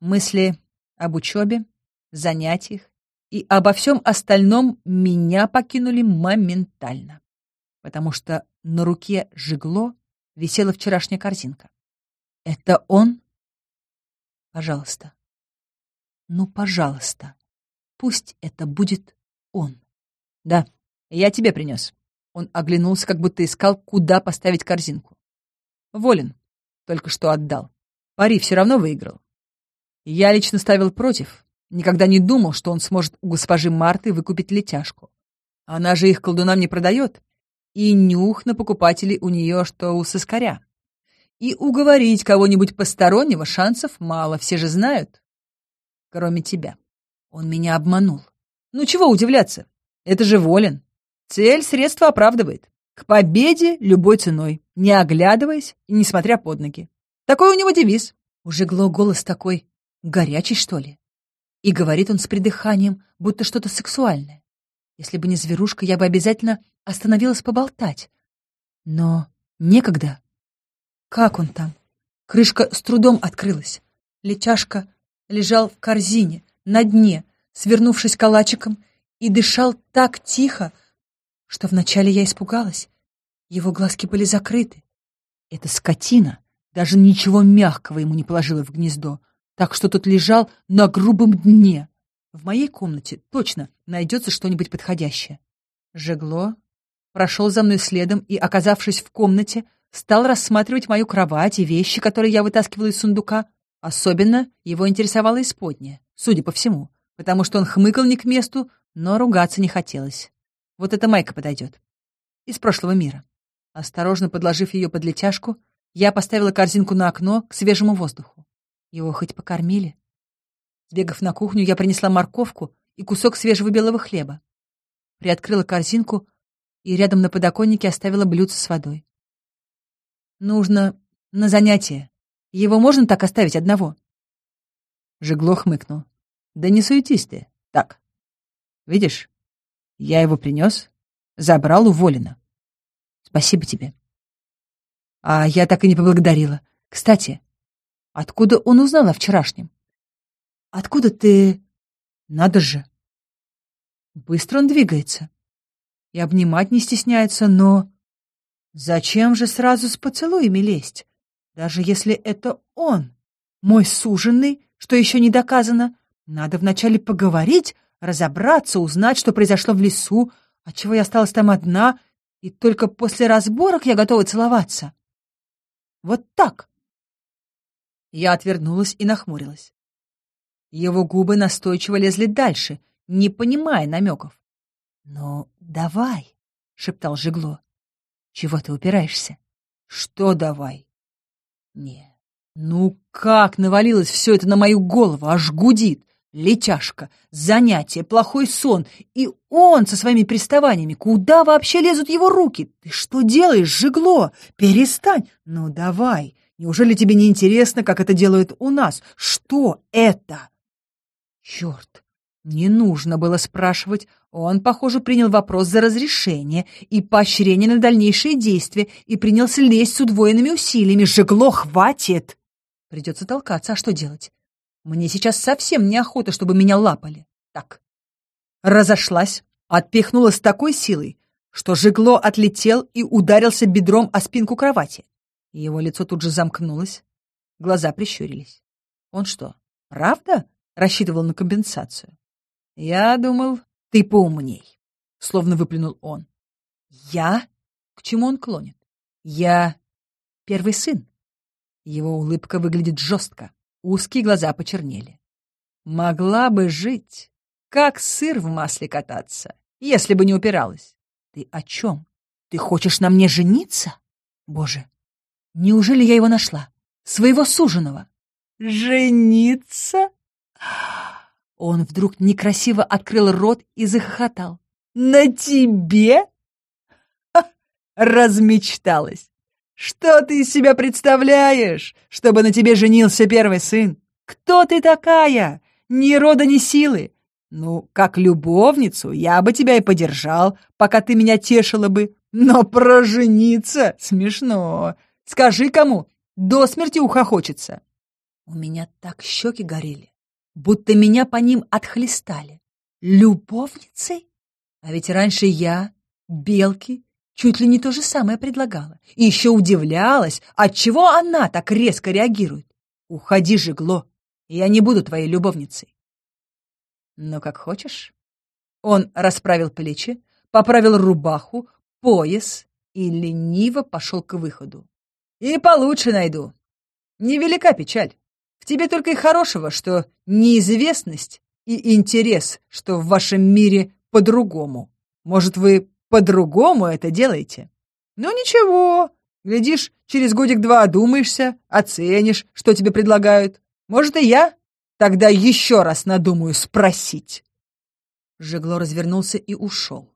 Мысли об учебе, занятиях и обо всем остальном меня покинули моментально, потому что на руке жигло висела вчерашняя корзинка. «Это он?» «Пожалуйста. Ну, пожалуйста. Пусть это будет он». «Да, я тебе принес». Он оглянулся, как будто искал, куда поставить корзинку. «Волен. Только что отдал. Пари все равно выиграл. Я лично ставил против. Никогда не думал, что он сможет у госпожи Марты выкупить летяжку. Она же их колдунам не продает. И нюх на покупателей у нее, что у соскаря. И уговорить кого-нибудь постороннего шансов мало, все же знают. Кроме тебя. Он меня обманул. Ну чего удивляться? Это же Волин. Цель средства оправдывает. К победе любой ценой, не оглядываясь и не смотря под ноги. Такой у него девиз. Уже гло голос такой, горячий, что ли? И говорит он с придыханием, будто что-то сексуальное. Если бы не зверушка, я бы обязательно остановилась поболтать. Но некогда. Как он там? Крышка с трудом открылась. Летяшка лежал в корзине, на дне, свернувшись калачиком, и дышал так тихо, что вначале я испугалась. Его глазки были закрыты. Эта скотина даже ничего мягкого ему не положила в гнездо, так что тот лежал на грубом дне. В моей комнате точно найдется что-нибудь подходящее. Жегло прошел за мной следом и, оказавшись в комнате, стал рассматривать мою кровать и вещи, которые я вытаскивала из сундука. Особенно его интересовало исподнее, судя по всему, потому что он хмыкал не к месту, но ругаться не хотелось. Вот эта майка подойдет. Из прошлого мира. Осторожно подложив ее под летяжку, я поставила корзинку на окно к свежему воздуху. Его хоть покормили. Сбегав на кухню, я принесла морковку и кусок свежего белого хлеба. Приоткрыла корзинку и рядом на подоконнике оставила блюдце с водой. Нужно на занятие. Его можно так оставить одного? Жегло хмыкнул. Да не суетись ты. Так. Видишь, я его принес, забрал у Волина. Спасибо тебе. А я так и не поблагодарила. Кстати, откуда он узнал о вчерашнем? Откуда ты... Надо же. Быстро он двигается. И обнимать не стесняется, но... Зачем же сразу с поцелуями лезть? Даже если это он, мой суженный, что еще не доказано. Надо вначале поговорить, разобраться, узнать, что произошло в лесу, отчего я осталась там одна, и только после разборок я готова целоваться. Вот так. Я отвернулась и нахмурилась. Его губы настойчиво лезли дальше, не понимая намеков. «Ну, давай», — шептал Жигло. «Чего ты упираешься?» «Что давай?» «Не, ну как навалилось все это на мою голову, аж гудит. Летяшка, занятие, плохой сон. И он со своими приставаниями. Куда вообще лезут его руки? Ты что делаешь, Жигло? Перестань. Ну давай. Неужели тебе не интересно, как это делают у нас? Что это? Черт, не нужно было спрашивать. Он, похоже, принял вопрос за разрешение и поощрение на дальнейшие действия и принялся лезть с удвоенными усилиями. Жигло, хватит! Придется толкаться, а что делать? Мне сейчас совсем неохота, чтобы меня лапали. Так. Разошлась, отпихнула с такой силой, что Жигло отлетел и ударился бедром о спинку кровати. Его лицо тут же замкнулось, глаза прищурились. Он что, правда рассчитывал на компенсацию? Я думал, ты поумней, словно выплюнул он. Я? К чему он клонит? Я первый сын. Его улыбка выглядит жестко. Узкие глаза почернели. Могла бы жить, как сыр в масле кататься, если бы не упиралась. Ты о чем? Ты хочешь на мне жениться? Боже, неужели я его нашла? Своего суженого? жениться?» Он вдруг некрасиво открыл рот и захохотал. «На тебе?» Размечталась. «Что ты из себя представляешь, чтобы на тебе женился первый сын? Кто ты такая? Ни рода, ни силы. Ну, как любовницу я бы тебя и подержал, пока ты меня тешила бы. Но прожениться смешно. Скажи кому, до смерти ухохочется. У меня так щеки горели, будто меня по ним отхлестали. Любовницей? А ведь раньше я, белки, чуть ли не то же самое предлагала. И еще удивлялась, отчего она так резко реагирует. Уходи же, Гло, я не буду твоей любовницей. Но как хочешь. Он расправил плечи, поправил рубаху, пояс и лениво пошел к выходу. И получше найду. Невелика печаль. В тебе только и хорошего, что неизвестность и интерес, что в вашем мире по-другому. Может, вы по-другому это делаете? Ну ничего, глядишь, через годик-два одумаешься, оценишь, что тебе предлагают. Может, и я тогда еще раз надумаю спросить. Жегло развернулся и ушел.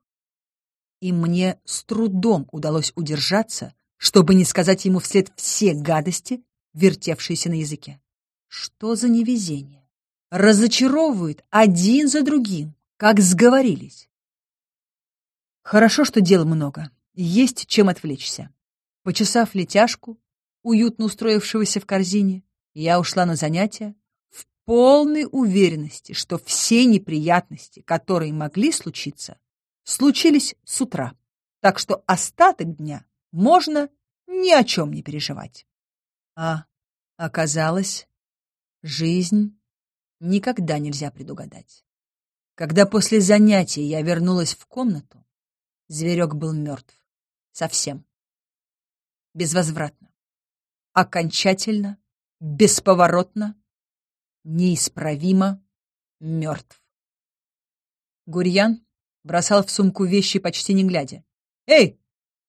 И мне с трудом удалось удержаться, чтобы не сказать ему вслед все гадости, вертевшиеся на языке. Что за невезение? Разочаровывают один за другим, как сговорились. Хорошо, что дел много, есть чем отвлечься. Почесав летяшку, уютно устроившегося в корзине, я ушла на занятия в полной уверенности, что все неприятности, которые могли случиться, случились с утра, так что остаток дня можно ни о чем не переживать. А оказалось, жизнь никогда нельзя предугадать. Когда после занятия я вернулась в комнату, зверек был мертв. Совсем. Безвозвратно. Окончательно бесповоротно, неисправимо мертв. Гурьян бросал в сумку вещи почти не глядя. «Эй,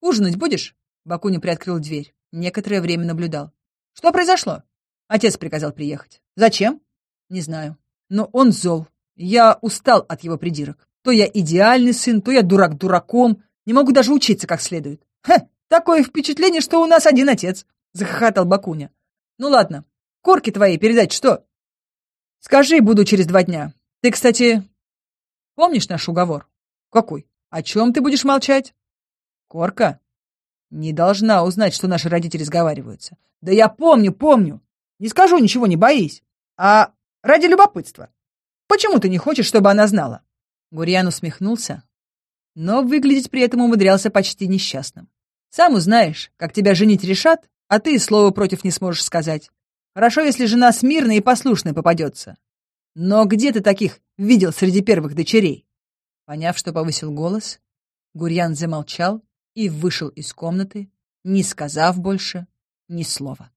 ужинать будешь?» Бакуни приоткрыл дверь. Некоторое время наблюдал. «Что произошло?» Отец приказал приехать. «Зачем?» «Не знаю. Но он зол. Я устал от его придирок. То я идеальный сын, то я дурак дураком. Не могу даже учиться как следует. Ха, такое впечатление, что у нас один отец!» Захохотал Бакуня. Ну ладно, корки твои передать что? Скажи, буду через два дня. Ты, кстати, помнишь наш уговор? Какой? О чем ты будешь молчать? Корка не должна узнать, что наши родители сговариваются. Да я помню, помню. Не скажу ничего, не боись. А ради любопытства. Почему ты не хочешь, чтобы она знала? Гурьян усмехнулся, но выглядеть при этом умудрялся почти несчастным. Сам узнаешь, как тебя женить решат, а ты слова против не сможешь сказать. Хорошо, если жена смирная и послушная попадется. Но где ты таких видел среди первых дочерей?» Поняв, что повысил голос, Гурьян замолчал и вышел из комнаты, не сказав больше ни слова.